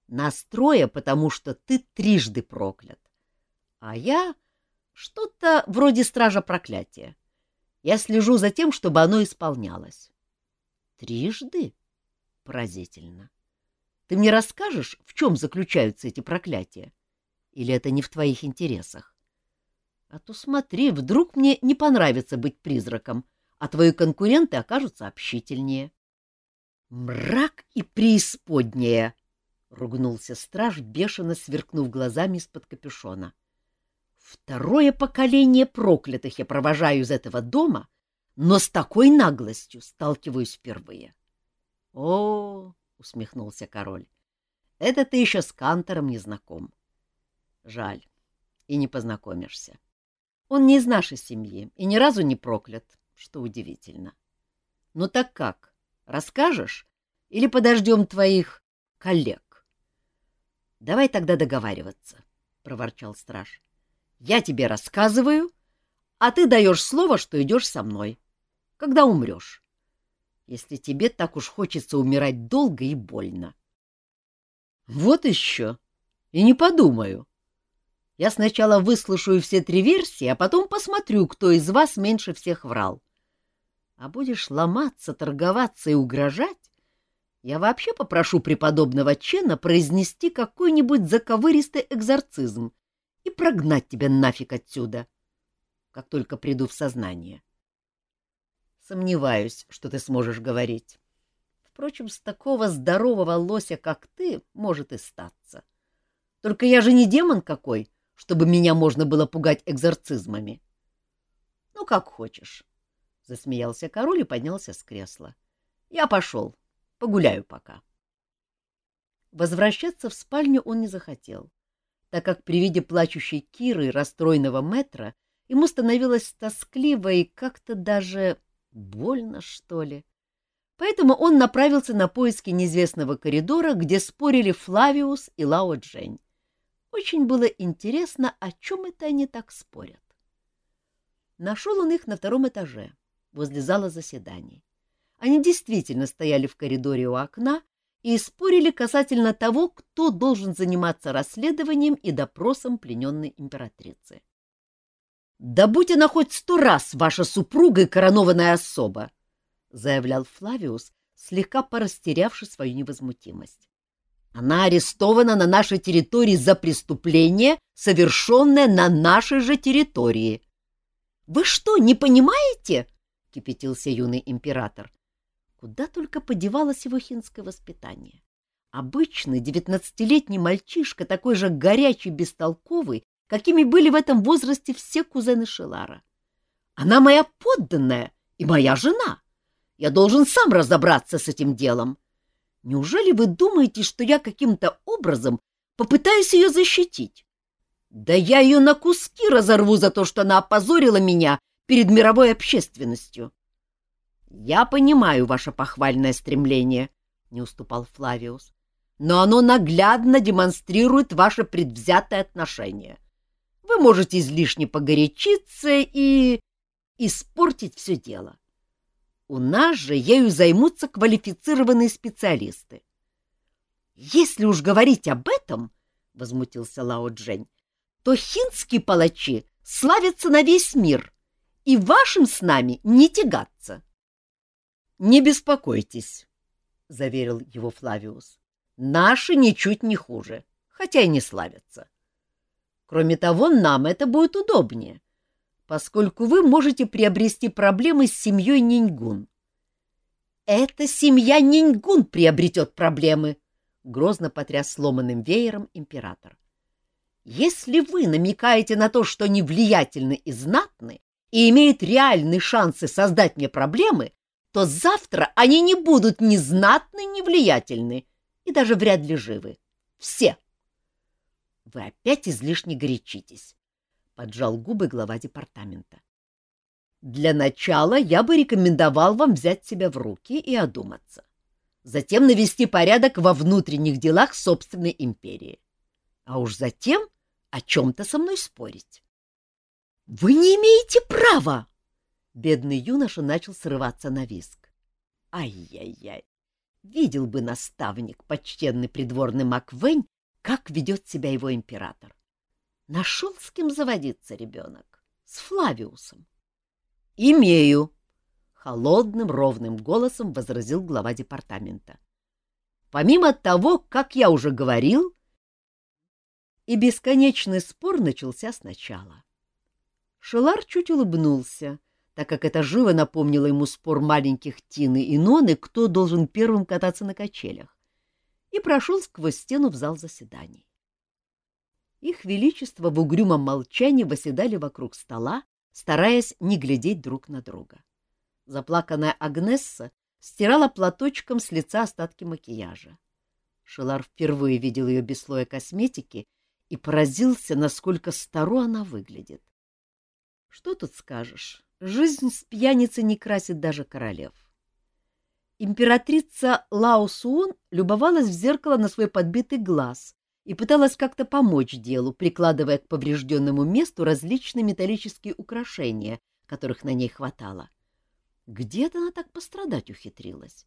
Нас трое, потому что ты трижды проклят. А я что-то вроде стража проклятия. Я слежу за тем, чтобы оно исполнялось. Трижды? Поразительно. Ты мне расскажешь, в чем заключаются эти проклятия? Или это не в твоих интересах? А то смотри, вдруг мне не понравится быть призраком, а твои конкуренты окажутся общительнее. — Мрак и преисподняя! — ругнулся страж, бешено сверкнув глазами из-под капюшона. — Второе поколение проклятых я провожаю из этого дома, но с такой наглостью сталкиваюсь впервые. — О, — усмехнулся король, — это ты еще с Кантором не знаком. Жаль, и не познакомишься. Он не из нашей семьи и ни разу не проклят, что удивительно. Ну так как, расскажешь или подождем твоих коллег? — Давай тогда договариваться, — проворчал страж. — Я тебе рассказываю, а ты даешь слово, что идешь со мной, когда умрешь, если тебе так уж хочется умирать долго и больно. — Вот еще! И не подумаю, я сначала выслушаю все три версии, а потом посмотрю, кто из вас меньше всех врал. А будешь ломаться, торговаться и угрожать, я вообще попрошу преподобного Чена произнести какой-нибудь заковыристый экзорцизм и прогнать тебя нафиг отсюда, как только приду в сознание. Сомневаюсь, что ты сможешь говорить. Впрочем, с такого здорового лося, как ты, может и статься. Только я же не демон какой, чтобы меня можно было пугать экзорцизмами. — Ну, как хочешь, — засмеялся король и поднялся с кресла. — Я пошел, погуляю пока. Возвращаться в спальню он не захотел, так как при виде плачущей Киры и расстроенного метра ему становилось тоскливо и как-то даже больно, что ли. Поэтому он направился на поиски неизвестного коридора, где спорили Флавиус и Лао Джень. Очень было интересно, о чем это они так спорят. Нашел он их на втором этаже, возле зала заседаний. Они действительно стояли в коридоре у окна и спорили касательно того, кто должен заниматься расследованием и допросом плененной императрицы. — Да будь она хоть сто раз ваша супруга и коронованная особа! — заявлял Флавиус, слегка порастерявший свою невозмутимость. Она арестована на нашей территории за преступление, совершенное на нашей же территории. — Вы что, не понимаете? — кипятился юный император. Куда только подевалось его хинское воспитание. Обычный девятнадцатилетний мальчишка, такой же горячий, бестолковый, какими были в этом возрасте все кузены Шелара. Она моя подданная и моя жена. Я должен сам разобраться с этим делом. Неужели вы думаете, что я каким-то образом попытаюсь ее защитить? Да я ее на куски разорву за то, что она опозорила меня перед мировой общественностью. Я понимаю ваше похвальное стремление, — не уступал Флавиус, — но оно наглядно демонстрирует ваше предвзятое отношение. Вы можете излишне погорячиться и... испортить все дело. У нас же ею займутся квалифицированные специалисты. Если уж говорить об этом, — возмутился Лао Джень, — то хинские палачи славятся на весь мир, и вашим с нами не тягаться. — Не беспокойтесь, — заверил его Флавиус. — Наши ничуть не хуже, хотя и не славятся. Кроме того, нам это будет удобнее поскольку вы можете приобрести проблемы с семьей Ниньгун. «Это семья Ниньгун приобретет проблемы!» — грозно потряс сломанным веером император. «Если вы намекаете на то, что они влиятельны и знатны и имеют реальные шансы создать мне проблемы, то завтра они не будут ни знатны, ни влиятельны и даже вряд ли живы. Все!» «Вы опять излишне горячитесь. — поджал губы глава департамента. «Для начала я бы рекомендовал вам взять себя в руки и одуматься. Затем навести порядок во внутренних делах собственной империи. А уж затем о чем-то со мной спорить. — Вы не имеете права! Бедный юноша начал срываться на виск. Ай-яй-яй! Видел бы наставник, почтенный придворный Маквень, как ведет себя его император. Нашел с кем заводиться ребенок. С Флавиусом. — Имею! — холодным ровным голосом возразил глава департамента. — Помимо того, как я уже говорил... И бесконечный спор начался сначала. Шелар чуть улыбнулся, так как это живо напомнило ему спор маленьких Тины и Ноны, кто должен первым кататься на качелях, и прошел сквозь стену в зал заседаний. Их величество в угрюмом молчании восседали вокруг стола, стараясь не глядеть друг на друга. Заплаканная Агнесса стирала платочком с лица остатки макияжа. Шелар впервые видел ее без слоя косметики и поразился, насколько старо она выглядит. Что тут скажешь? Жизнь с пьяницей не красит даже королев. Императрица Лао Суон любовалась в зеркало на свой подбитый глаз и пыталась как-то помочь делу, прикладывая к поврежденному месту различные металлические украшения, которых на ней хватало. Где-то она так пострадать ухитрилась.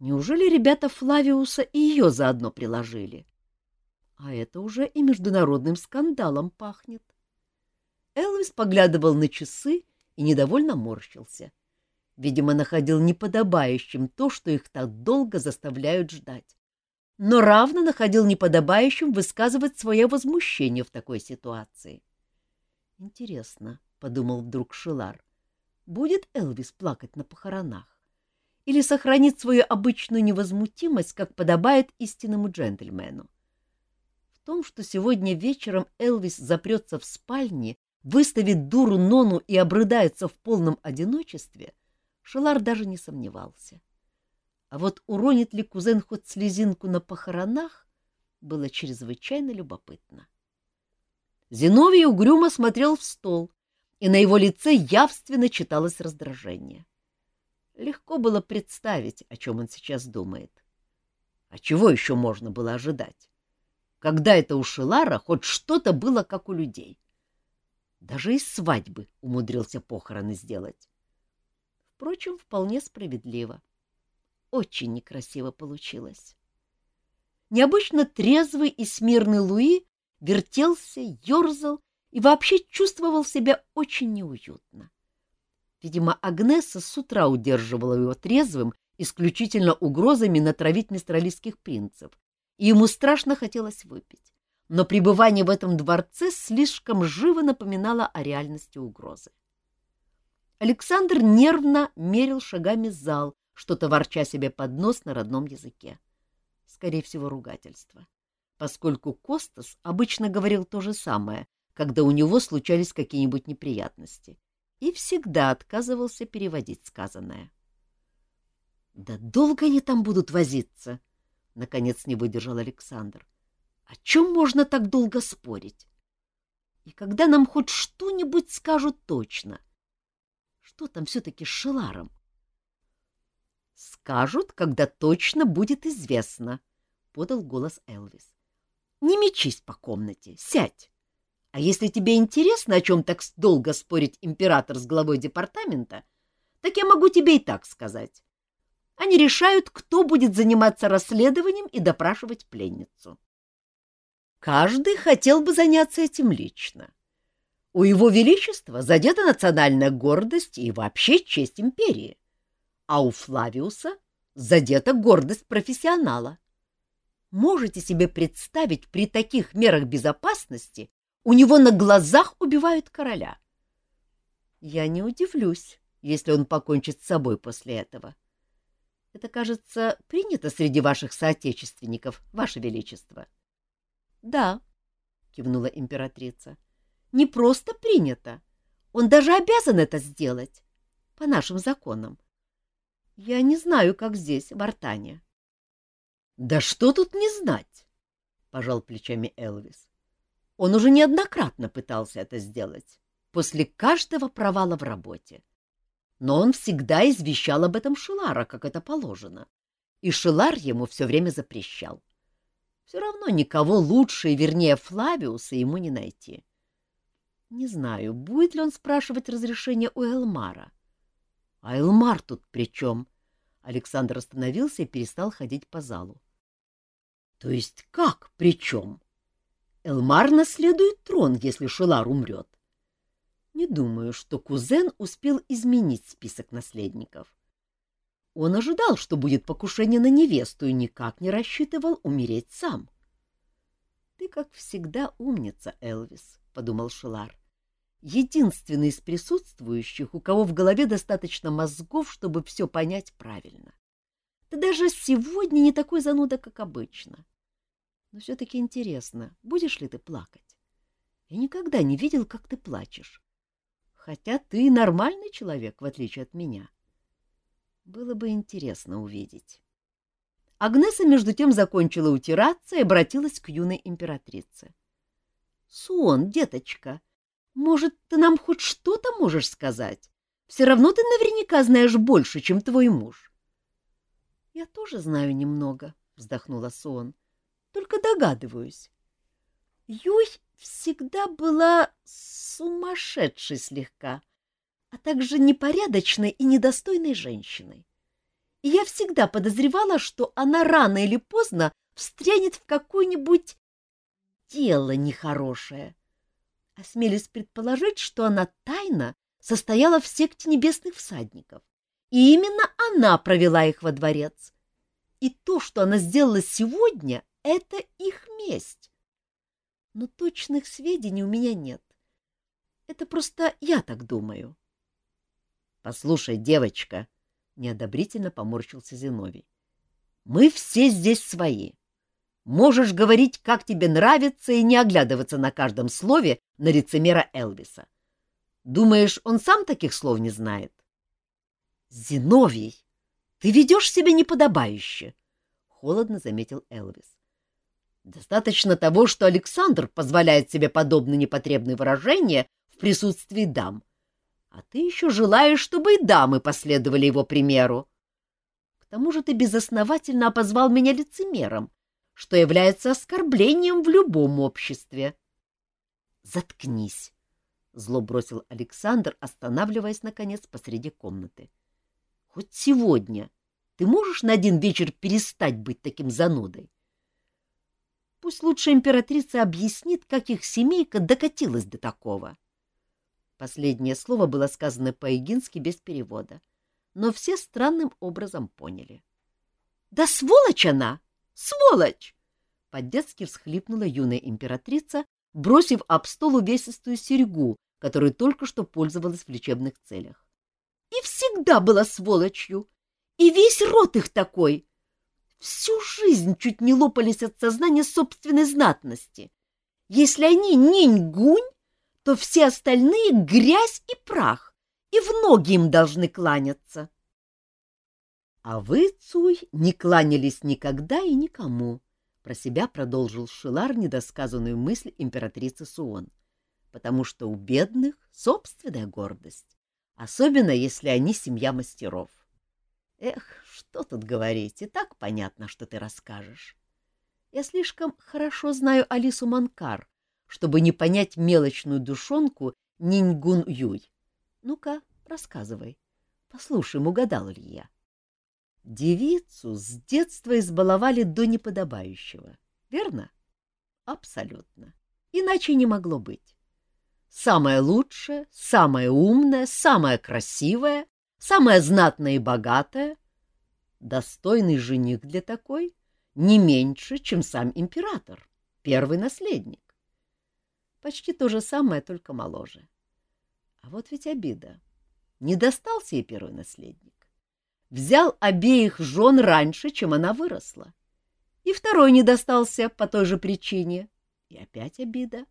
Неужели ребята Флавиуса и ее заодно приложили? А это уже и международным скандалом пахнет. Элвис поглядывал на часы и недовольно морщился. Видимо, находил неподобающим то, что их так долго заставляют ждать. Но равно находил неподобающим высказывать свое возмущение в такой ситуации. «Интересно», — подумал вдруг Шилар, — «будет Элвис плакать на похоронах? Или сохранит свою обычную невозмутимость, как подобает истинному джентльмену? В том, что сегодня вечером Элвис запрется в спальне выставит дуру Нону и обрыдается в полном одиночестве, Шелар даже не сомневался. А вот уронит ли кузен хоть слезинку на похоронах, было чрезвычайно любопытно. Зиновий угрюмо смотрел в стол, и на его лице явственно читалось раздражение. Легко было представить, о чем он сейчас думает. А чего еще можно было ожидать? Когда это у Шелара хоть что-то было, как у людей? Даже из свадьбы умудрился похороны сделать. Впрочем, вполне справедливо. Очень некрасиво получилось. Необычно трезвый и смирный Луи вертелся, ерзал и вообще чувствовал себя очень неуютно. Видимо, Агнеса с утра удерживала его трезвым исключительно угрозами натравить мистралийских принцев, и ему страшно хотелось выпить но пребывание в этом дворце слишком живо напоминало о реальности угрозы. Александр нервно мерил шагами зал, что-то ворча себе под нос на родном языке. Скорее всего, ругательство, поскольку Костас обычно говорил то же самое, когда у него случались какие-нибудь неприятности, и всегда отказывался переводить сказанное. — Да долго они там будут возиться? — наконец не выдержал Александр. О чем можно так долго спорить? И когда нам хоть что-нибудь скажут точно? Что там все-таки с Шеларом? — Скажут, когда точно будет известно, — подал голос Элвис. — Не мечись по комнате, сядь. А если тебе интересно, о чем так долго спорит император с главой департамента, так я могу тебе и так сказать. Они решают, кто будет заниматься расследованием и допрашивать пленницу. Каждый хотел бы заняться этим лично. У его величества задета национальная гордость и вообще честь империи, а у Флавиуса задета гордость профессионала. Можете себе представить, при таких мерах безопасности у него на глазах убивают короля? Я не удивлюсь, если он покончит с собой после этого. Это, кажется, принято среди ваших соотечественников, ваше величество. — да, кивнула императрица. Не просто принято. Он даже обязан это сделать. По нашим законам. Я не знаю, как здесь, в Артане. Да что тут не знать? Пожал плечами Элвис. Он уже неоднократно пытался это сделать. После каждого провала в работе. Но он всегда извещал об этом Шилара, как это положено. И Шилар ему все время запрещал. — Все равно никого лучше вернее Флавиуса ему не найти. Не знаю, будет ли он спрашивать разрешение у Элмара. А Элмар тут при чем? Александр остановился и перестал ходить по залу. — То есть как при чем? Элмар наследует трон, если Шелар умрет. Не думаю, что кузен успел изменить список наследников. Он ожидал, что будет покушение на невесту, и никак не рассчитывал умереть сам. — Ты, как всегда, умница, Элвис, — подумал Шелар. Единственный из присутствующих, у кого в голове достаточно мозгов, чтобы все понять правильно. Ты даже сегодня не такой зануда, как обычно. Но все-таки интересно, будешь ли ты плакать? Я никогда не видел, как ты плачешь хотя ты нормальный человек, в отличие от меня. Было бы интересно увидеть. Агнеса, между тем, закончила утираться и обратилась к юной императрице. — Сон, деточка, может, ты нам хоть что-то можешь сказать? Все равно ты наверняка знаешь больше, чем твой муж. — Я тоже знаю немного, — вздохнула Сон, — только догадываюсь. Юй всегда была сумасшедшей слегка, а также непорядочной и недостойной женщиной. И я всегда подозревала, что она рано или поздно встрянет в какое-нибудь дело нехорошее. Осмелюсь предположить, что она тайно состояла в секте небесных всадников, и именно она провела их во дворец. И то, что она сделала сегодня, — это их месть но точных сведений у меня нет. Это просто я так думаю. — Послушай, девочка, — неодобрительно поморщился Зиновий, — мы все здесь свои. Можешь говорить, как тебе нравится, и не оглядываться на каждом слове на лицемера Элвиса. Думаешь, он сам таких слов не знает? — Зиновий, ты ведешь себя неподобающе, — холодно заметил Элвис. Достаточно того, что Александр позволяет себе подобные непотребные выражения в присутствии дам. А ты еще желаешь, чтобы и дамы последовали его примеру. К тому же ты безосновательно опозвал меня лицемером, что является оскорблением в любом обществе. — Заткнись! — зло бросил Александр, останавливаясь, наконец, посреди комнаты. — Хоть сегодня ты можешь на один вечер перестать быть таким занудой? Пусть лучше императрица объяснит, как их семейка докатилась до такого. Последнее слово было сказано по-егински без перевода, но все странным образом поняли. — Да сволочь она! Сволочь! — по-детски всхлипнула юная императрица, бросив об стол увесистую серьгу, которой только что пользовалась в лечебных целях. — И всегда была сволочью! И весь род их такой! всю жизнь чуть не лопались от сознания собственной знатности. Если они нинь-гунь, то все остальные — грязь и прах, и в ноги им должны кланяться. А вы, Цуй, не кланялись никогда и никому, — про себя продолжил Шилар недосказанную мысль императрицы Суон, потому что у бедных собственная гордость, особенно если они семья мастеров. Эх, что тут говорить, и так понятно, что ты расскажешь. Я слишком хорошо знаю Алису Манкар, чтобы не понять мелочную душонку Ниньгун Юй. Ну-ка, рассказывай. Послушаем, угадал ли я. Девицу с детства избаловали до неподобающего, верно? Абсолютно. Иначе не могло быть. Самая лучшая, самая умная, самая красивая, самая знатная и богатая, достойный жених для такой не меньше, чем сам император, первый наследник. Почти то же самое, только моложе. А вот ведь обида. Не достался ей первый наследник. Взял обеих жен раньше, чем она выросла. И второй не достался по той же причине. И опять обида.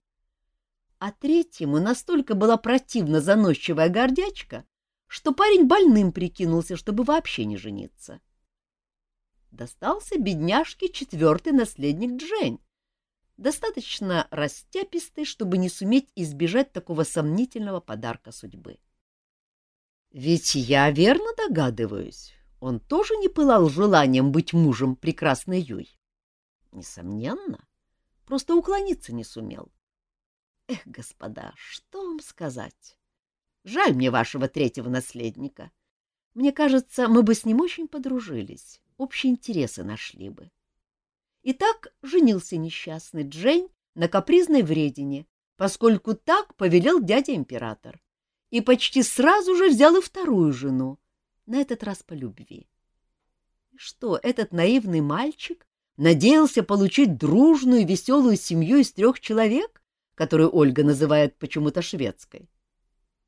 А третьему настолько была противна заносчивая гордячка, что парень больным прикинулся, чтобы вообще не жениться. — достался бедняжке четвертый наследник Джень, достаточно растяпистый, чтобы не суметь избежать такого сомнительного подарка судьбы. Ведь я верно догадываюсь, он тоже не пылал желанием быть мужем прекрасной Юй. Несомненно. Просто уклониться не сумел. Эх, господа, что вам сказать? Жаль мне вашего третьего наследника. Мне кажется, мы бы с ним очень подружились, общие интересы нашли бы. Итак, женился несчастный Джейн на капризной вредине, поскольку так повелел дядя-император, и почти сразу же взял и вторую жену, на этот раз по любви. И что, этот наивный мальчик надеялся получить дружную и веселую семью из трех человек, которую Ольга называет почему-то шведской?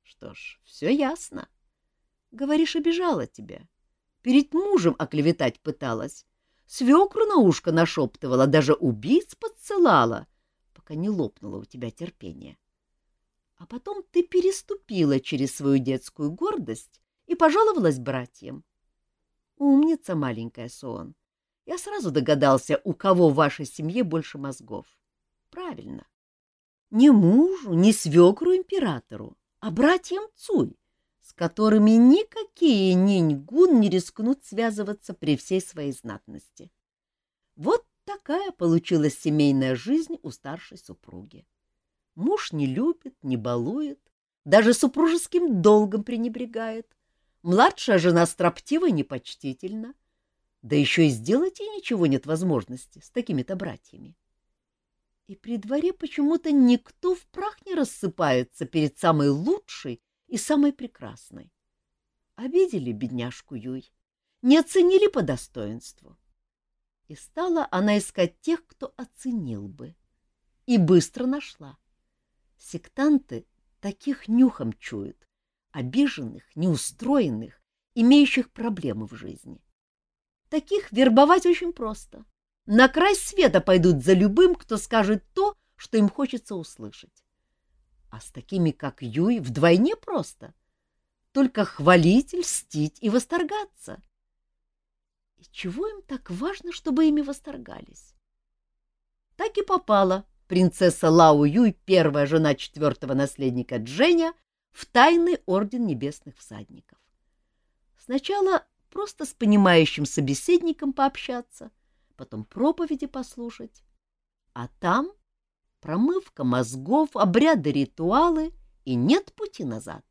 Что ж, все ясно. Говоришь, обижала тебя. Перед мужем оклеветать пыталась. Свекру на ушко нашептывала, даже убийц подсылала, пока не лопнуло у тебя терпение. А потом ты переступила через свою детскую гордость и пожаловалась братьям. Умница маленькая, Сон. Я сразу догадался, у кого в вашей семье больше мозгов. Правильно. Не мужу, не свекру императору, а братьям Цуй, с которыми никакие нинь-гун не рискнут связываться при всей своей знатности. Вот такая получилась семейная жизнь у старшей супруги. Муж не любит, не балует, даже супружеским долгом пренебрегает. Младшая жена строптива и непочтительна. Да еще и сделать ей ничего нет возможности с такими-то братьями. И при дворе почему-то никто в прах не рассыпается перед самой лучшей и самой прекрасной. Обидели бедняжку Юй, не оценили по достоинству. И стала она искать тех, кто оценил бы. И быстро нашла. Сектанты таких нюхом чуют, обиженных, неустроенных, имеющих проблемы в жизни. Таких вербовать очень просто. На край света пойдут за любым, кто скажет то, что им хочется услышать. А с такими, как Юй, вдвойне просто. Только хвалить, льстить и восторгаться. И чего им так важно, чтобы ими восторгались? Так и попала принцесса Лао Юй, первая жена четвертого наследника Дженя, в тайный орден небесных всадников. Сначала просто с понимающим собеседником пообщаться, потом проповеди послушать. А там промывка мозгов, обряды, ритуалы, и нет пути назад.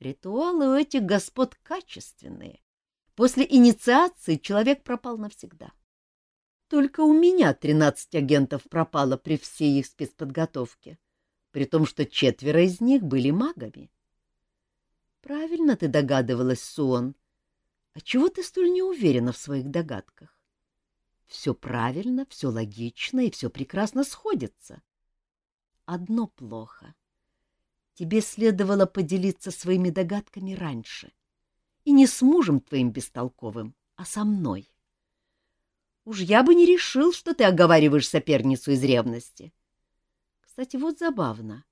Ритуалы у этих господ качественные. После инициации человек пропал навсегда. Только у меня тринадцать агентов пропало при всей их спецподготовке, при том, что четверо из них были магами. Правильно ты догадывалась, Суон, а чего ты столь не уверена в своих догадках? Все правильно, все логично и все прекрасно сходится. Одно плохо. Тебе следовало поделиться своими догадками раньше. И не с мужем твоим бестолковым, а со мной. Уж я бы не решил, что ты оговариваешь соперницу из ревности. Кстати, вот забавно.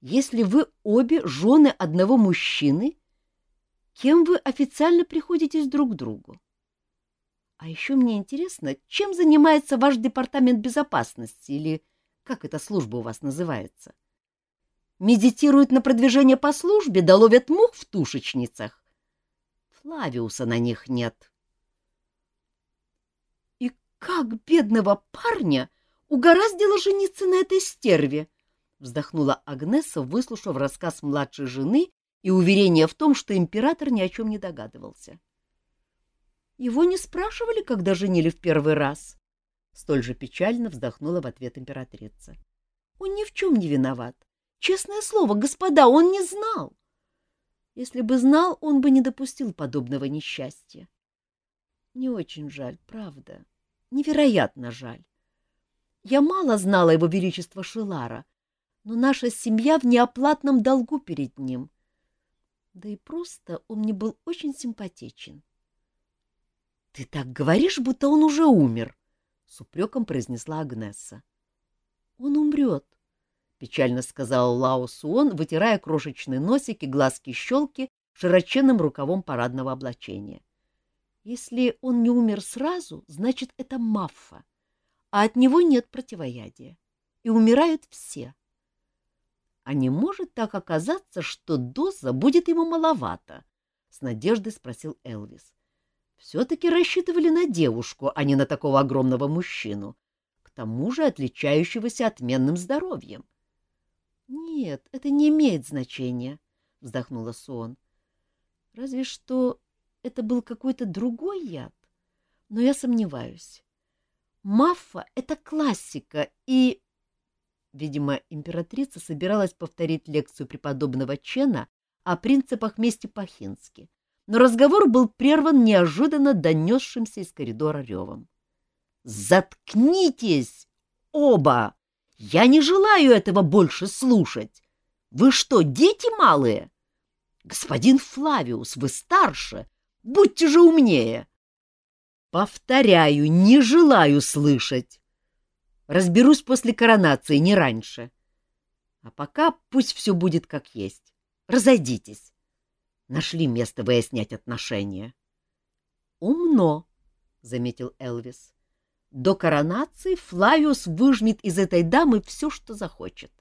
Если вы обе жены одного мужчины, кем вы официально приходитесь друг к другу? А еще мне интересно, чем занимается ваш департамент безопасности или как эта служба у вас называется? Медитируют на продвижение по службе, да ловят мух в тушечницах? Флавиуса на них нет. И как бедного парня угораздило жениться на этой стерве? Вздохнула Агнеса, выслушав рассказ младшей жены и уверение в том, что император ни о чем не догадывался. Его не спрашивали, когда женили в первый раз. Столь же печально вздохнула в ответ императрица. Он ни в чем не виноват. Честное слово, господа, он не знал. Если бы знал, он бы не допустил подобного несчастья. Не очень жаль, правда. Невероятно жаль. Я мало знала его величества Шилара, но наша семья в неоплатном долгу перед ним. Да и просто он мне был очень симпатичен. — Ты так говоришь, будто он уже умер, — с упреком произнесла Агнесса. — Он умрет, — печально сказал Лао Суон, вытирая крошечный носик и глазки-щелки широченным рукавом парадного облачения. Если он не умер сразу, значит, это маффа, а от него нет противоядия, и умирают все. А не может так оказаться, что доза будет ему маловато? — с надеждой спросил Элвис. — все-таки рассчитывали на девушку, а не на такого огромного мужчину, к тому же отличающегося отменным здоровьем. — Нет, это не имеет значения, — вздохнула Сон. — Разве что это был какой-то другой яд, но я сомневаюсь. Маффа — это классика, и... Видимо, императрица собиралась повторить лекцию преподобного Чена о принципах мести по-хински, но разговор был прерван неожиданно донесшимся из коридора ревом. «Заткнитесь! Оба! Я не желаю этого больше слушать! Вы что, дети малые? Господин Флавиус, вы старше! Будьте же умнее!» «Повторяю, не желаю слышать!» Разберусь после коронации, не раньше. А пока пусть все будет как есть. Разойдитесь. Нашли место выяснять отношения. — Умно, — заметил Элвис. — До коронации Флавиус выжмет из этой дамы все, что захочет.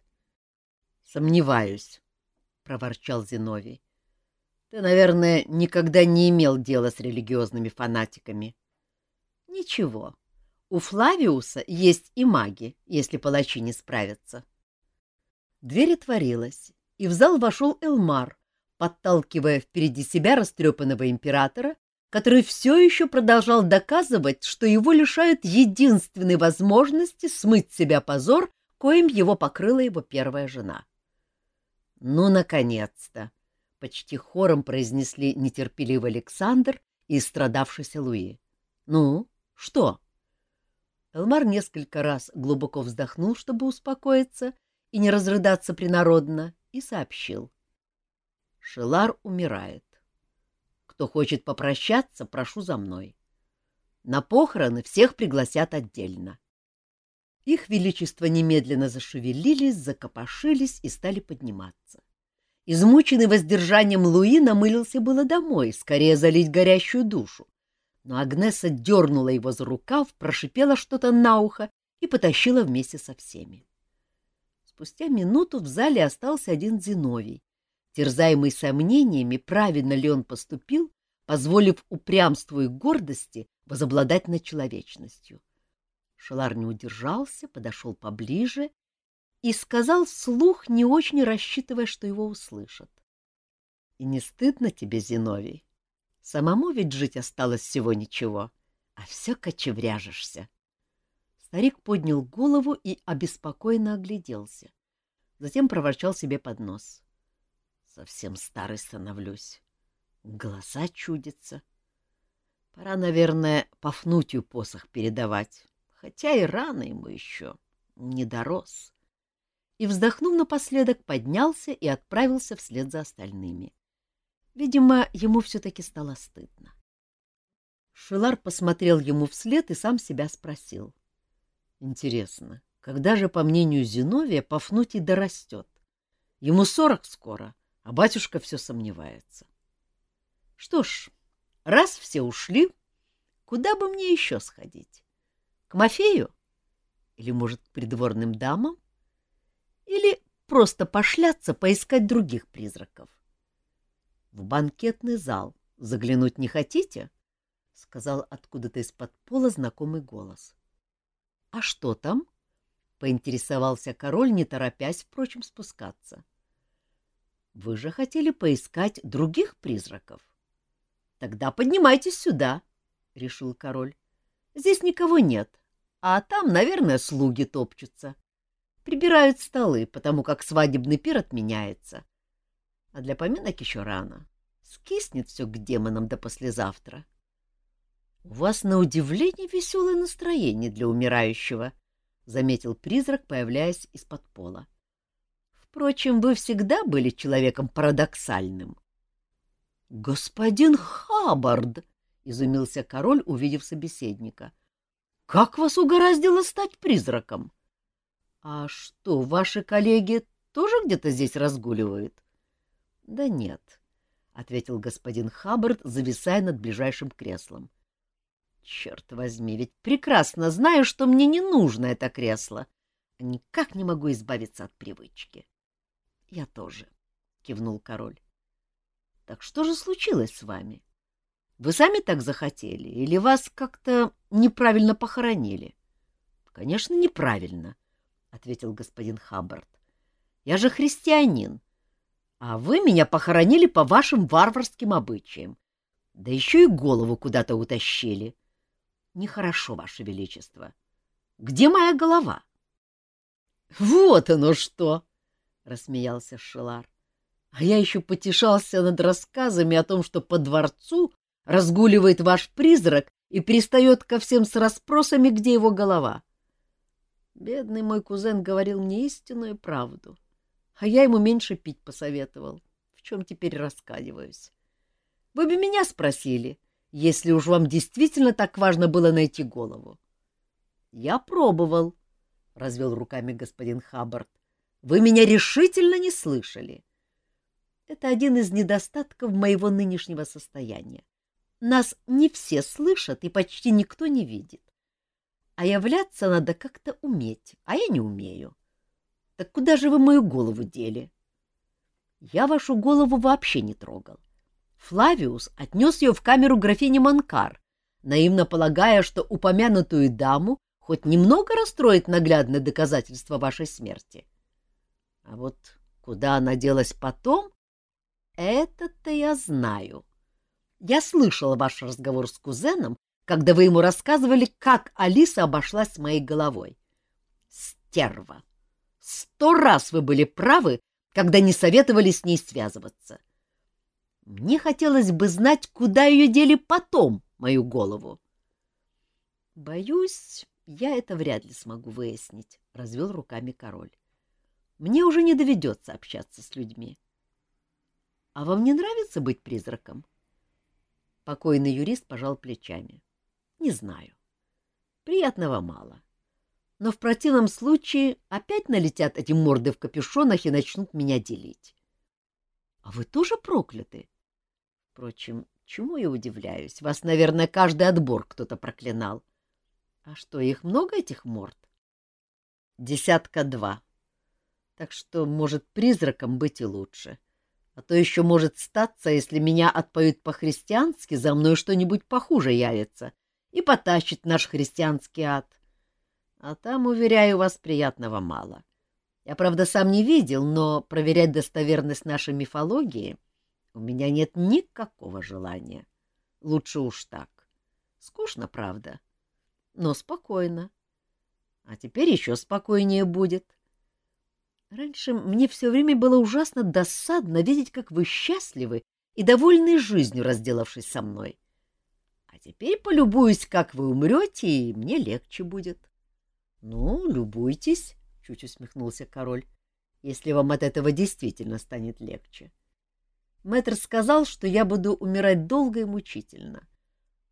— Сомневаюсь, — проворчал Зиновий. — Ты, наверное, никогда не имел дела с религиозными фанатиками. — Ничего, у Флавиуса есть и маги, если палачи не справятся. Дверь отворилась, и в зал вошел Элмар, подталкивая впереди себя растрепанного императора, который все еще продолжал доказывать, что его лишают единственной возможности смыть себя позор, коим его покрыла его первая жена. «Ну, наконец-то!» — почти хором произнесли нетерпеливый Александр и страдавшийся Луи. «Ну, что?» Элмар несколько раз глубоко вздохнул, чтобы успокоиться и не разрыдаться принародно, и сообщил. Шелар умирает. Кто хочет попрощаться, прошу за мной. На похороны всех пригласят отдельно. Их величество немедленно зашевелились, закопошились и стали подниматься. Измученный воздержанием Луи намылился было домой, скорее залить горящую душу но Агнеса дернула его за рукав, прошипела что-то на ухо и потащила вместе со всеми. Спустя минуту в зале остался один Зиновий, терзаемый сомнениями, правильно ли он поступил, позволив упрямству и гордости возобладать над человечностью. Шелар не удержался, подошел поближе и сказал вслух, не очень рассчитывая, что его услышат. — И не стыдно тебе, Зиновий? Самому ведь жить осталось всего ничего, а все кочевряжешься. Старик поднял голову и обеспокоенно огляделся. Затем проворчал себе под нос. Совсем старый становлюсь. Голоса чудятся. Пора, наверное, Пафнутию посох передавать, хотя и рано ему еще, не дорос. И, вздохнув напоследок, поднялся и отправился вслед за остальными. Видимо, ему все-таки стало стыдно. Шилар посмотрел ему вслед и сам себя спросил. Интересно, когда же, по мнению Зиновия, Пафнутий дорастет? Ему сорок скоро, а батюшка все сомневается. Что ж, раз все ушли, куда бы мне еще сходить? К Мафею? Или, может, к придворным дамам? Или просто пошляться поискать других призраков? В банкетный зал заглянуть не хотите? — сказал откуда-то из-под пола знакомый голос. — А что там? — поинтересовался король, не торопясь, впрочем, спускаться. — Вы же хотели поискать других призраков. — Тогда поднимайтесь сюда, — решил король. — Здесь никого нет, а там, наверное, слуги топчутся. Прибирают столы, потому как свадебный пир отменяется. А для поминок еще рано. Скиснет все к демонам до послезавтра. — У вас, на удивление, веселое настроение для умирающего, — заметил призрак, появляясь из-под пола. — Впрочем, вы всегда были человеком парадоксальным. — Господин Хаббард! — изумился король, увидев собеседника. — Как вас угораздило стать призраком? — А что, ваши коллеги тоже где-то здесь разгуливают? — Да нет, — ответил господин Хаббард, зависая над ближайшим креслом. — Черт возьми, ведь прекрасно знаю, что мне не нужно это кресло, никак не могу избавиться от привычки. — Я тоже, — кивнул король. — Так что же случилось с вами? Вы сами так захотели или вас как-то неправильно похоронили? — Конечно, неправильно, — ответил господин Хаббард. — Я же христианин, а вы меня похоронили по вашим варварским обычаям, да еще и голову куда-то утащили. Нехорошо, ваше величество. Где моя голова? — Вот оно что! — рассмеялся Шелар. А я еще потешался над рассказами о том, что по дворцу разгуливает ваш призрак и пристает ко всем с расспросами, где его голова. Бедный мой кузен говорил мне истинную правду, а я ему меньше пить посоветовал, в чем теперь раскаиваюсь. Вы бы меня спросили, если уж вам действительно так важно было найти голову. — Я пробовал, — развел руками господин Хаббард. — Вы меня решительно не слышали. Это один из недостатков моего нынешнего состояния. Нас не все слышат и почти никто не видит. А являться надо как-то уметь, а я не умею. Так куда же вы мою голову дели? Я вашу голову вообще не трогал. Флавиус отнес ее в камеру графини Манкар, наивно полагая, что упомянутую даму хоть немного расстроит наглядное доказательство вашей смерти. А вот куда она делась потом, это-то я знаю. Я слышала ваш разговор с кузеном, когда вы ему рассказывали, как Алиса обошлась с моей головой. Стерва! Сто раз вы были правы, когда не советовали с ней связываться. Мне хотелось бы знать, куда ее дели потом, мою голову. — Боюсь, я это вряд ли смогу выяснить, — развел руками король. — Мне уже не доведется общаться с людьми. — А вам не нравится быть призраком? Покойный юрист пожал плечами. — Не знаю. Приятного мало. Но в противном случае опять налетят эти морды в капюшонах и начнут меня делить. — А вы тоже прокляты? Впрочем, чему я удивляюсь? Вас, наверное, каждый отбор кто-то проклинал. А что, их много, этих морд? Десятка два. Так что, может, призраком быть и лучше. А то еще может статься, если меня отпоют по-христиански, за мной что-нибудь похуже явится и потащит наш христианский ад. А там, уверяю вас, приятного мало. Я, правда, сам не видел, но проверять достоверность нашей мифологии у меня нет никакого желания. Лучше уж так. Скучно, правда, но спокойно. А теперь еще спокойнее будет. Раньше мне все время было ужасно досадно видеть, как вы счастливы и довольны жизнью, разделавшись со мной. А теперь полюбуюсь, как вы умрете, и мне легче будет. — Ну, любуйтесь, — чуть усмехнулся король, — если вам от этого действительно станет легче. — Мэтр сказал, что я буду умирать долго и мучительно,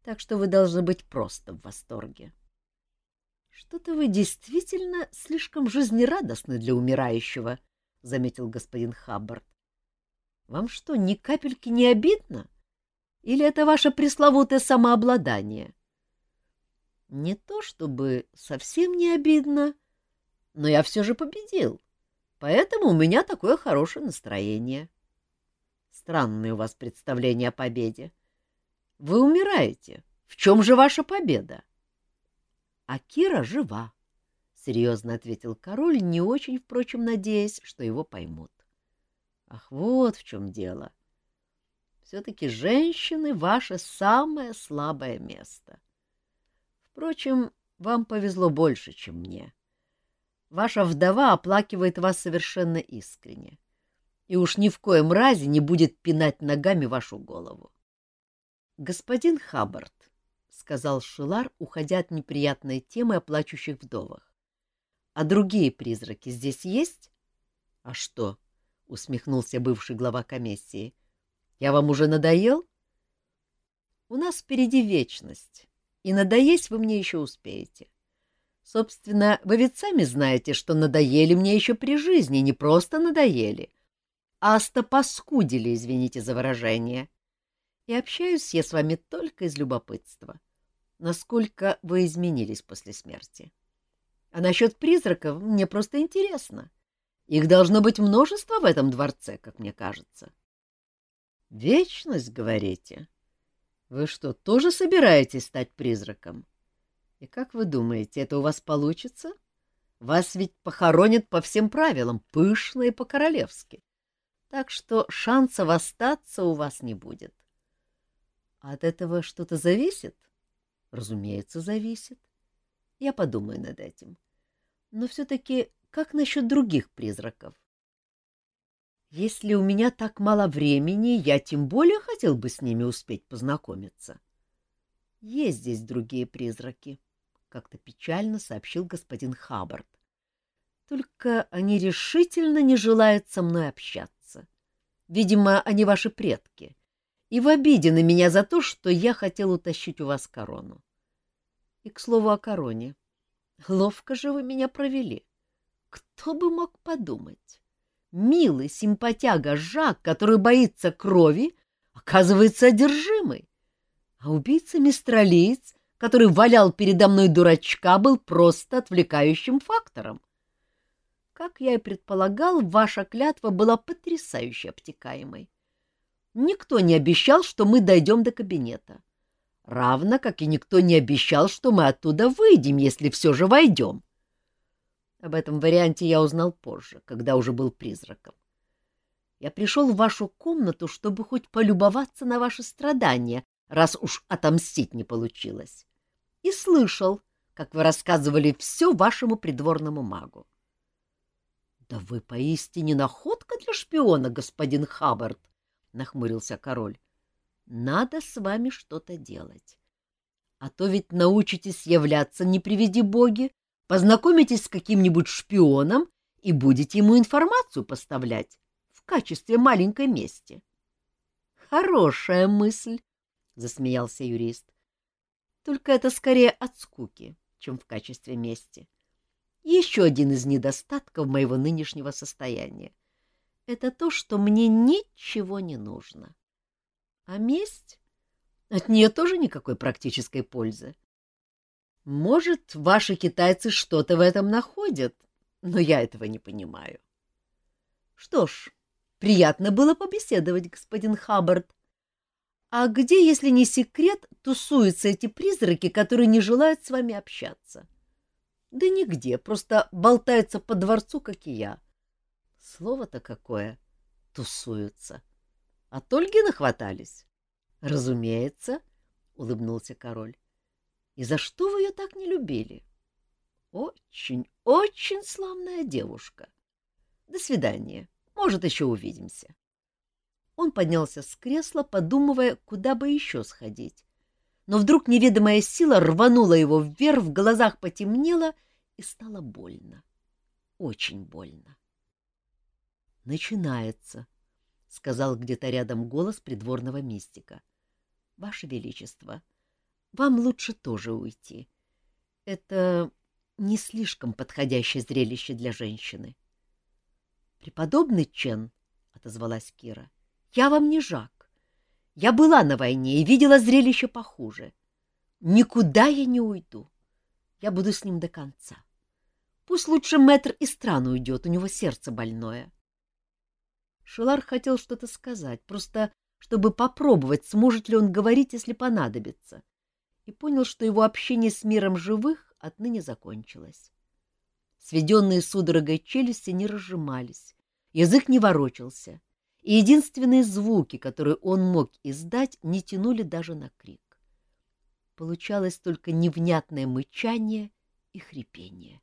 так что вы должны быть просто в восторге. Что-то вы действительно слишком жизнерадостны для умирающего, — заметил господин Хаббард. Вам что, ни капельки не обидно? Или это ваше пресловутое самообладание? Не то чтобы совсем не обидно, но я все же победил, поэтому у меня такое хорошее настроение. — Странное у вас представление о победе. Вы умираете. В чем же ваша победа? — А Кира жива, — серьезно ответил король, не очень, впрочем, надеясь, что его поймут. — Ах, вот в чем дело. Все-таки женщины — ваше самое слабое место. Впрочем, вам повезло больше, чем мне. Ваша вдова оплакивает вас совершенно искренне и уж ни в коем разе не будет пинать ногами вашу голову. — Господин Хаббард, — сказал Шилар, уходя от неприятной темы о плачущих вдовах, — а другие призраки здесь есть? — А что? — усмехнулся бывший глава комиссии. — Я вам уже надоел? — У нас впереди вечность, и надоесть вы мне еще успеете. Собственно, вы ведь сами знаете, что надоели мне еще при жизни, не просто надоели — остопаскудили, извините за выражение. И общаюсь я с вами только из любопытства. Насколько вы изменились после смерти? А насчет призраков мне просто интересно. Их должно быть множество в этом дворце, как мне кажется. — Вечность, говорите? Вы что, тоже собираетесь стать призраком? И как вы думаете, это у вас получится? Вас ведь похоронят по всем правилам, пышно и по-королевски. Так что шансов остаться у вас не будет. От этого что-то зависит? Разумеется, зависит. Я подумаю над этим. Но все-таки как насчет других призраков? Если у меня так мало времени, я тем более хотел бы с ними успеть познакомиться. Есть здесь другие призраки, — как-то печально сообщил господин Хаббард. Только они решительно не желают со мной общаться. Видимо, они ваши предки, и в обиде на меня за то, что я хотел утащить у вас корону. И, к слову, о короне. Ловко же вы меня провели. Кто бы мог подумать? милый симпатяга Жак, который боится крови, оказывается одержимый. А убийца мистралиец, который валял передо мной дурачка, был просто отвлекающим фактором. Как я и предполагал, ваша клятва была потрясающе обтекаемой. Никто не обещал, что мы дойдем до кабинета. Равно, как и никто не обещал, что мы оттуда выйдем, если все же войдем. Об этом варианте я узнал позже, когда уже был призраком. Я пришел в вашу комнату, чтобы хоть полюбоваться на ваши страдания, раз уж отомстить не получилось. И слышал, как вы рассказывали все вашему придворному магу. — Да вы поистине находка для шпиона, господин Хаббард, — нахмурился король. — Надо с вами что-то делать. А то ведь научитесь являться, не приведи боги, Познакомитесь с каким-нибудь шпионом и будете ему информацию поставлять в качестве маленькой мести. — Хорошая мысль, — засмеялся юрист. — Только это скорее от скуки, чем в качестве мести. Еще один из недостатков моего нынешнего состояния — это то, что мне ничего не нужно. А месть? От нее тоже никакой практической пользы. Может, ваши китайцы что-то в этом находят, но я этого не понимаю. Что ж, приятно было побеседовать, господин Хаббард. А где, если не секрет, тусуются эти призраки, которые не желают с вами общаться? Да нигде, просто болтаются по дворцу, как и я. Слово-то какое — тусуются. От Ольги нахватались? — Разумеется, — улыбнулся король. И за что вы ее так не любили? Очень, очень славная девушка. До свидания. Может, еще увидимся. Он поднялся с кресла, подумывая, куда бы еще сходить. Но вдруг неведомая сила рванула его вверх, в глазах потемнело, и стало больно. Очень больно. «Начинается», — сказал где-то рядом голос придворного мистика. «Ваше Величество, вам лучше тоже уйти. Это не слишком подходящее зрелище для женщины. — Преподобный Чен, — отозвалась Кира, — я вам не Жак. Я была на войне и видела зрелище похуже. Никуда я не уйду. Я буду с ним до конца. Пусть лучше мэтр из страны уйдет, у него сердце больное. Шелар хотел что-то сказать, просто чтобы попробовать, сможет ли он говорить, если понадобится и понял, что его общение с миром живых отныне закончилось. Сведенные судорогой челюсти не разжимались, язык не ворочался, и единственные звуки, которые он мог издать, не тянули даже на крик. Получалось только невнятное мычание и хрипение.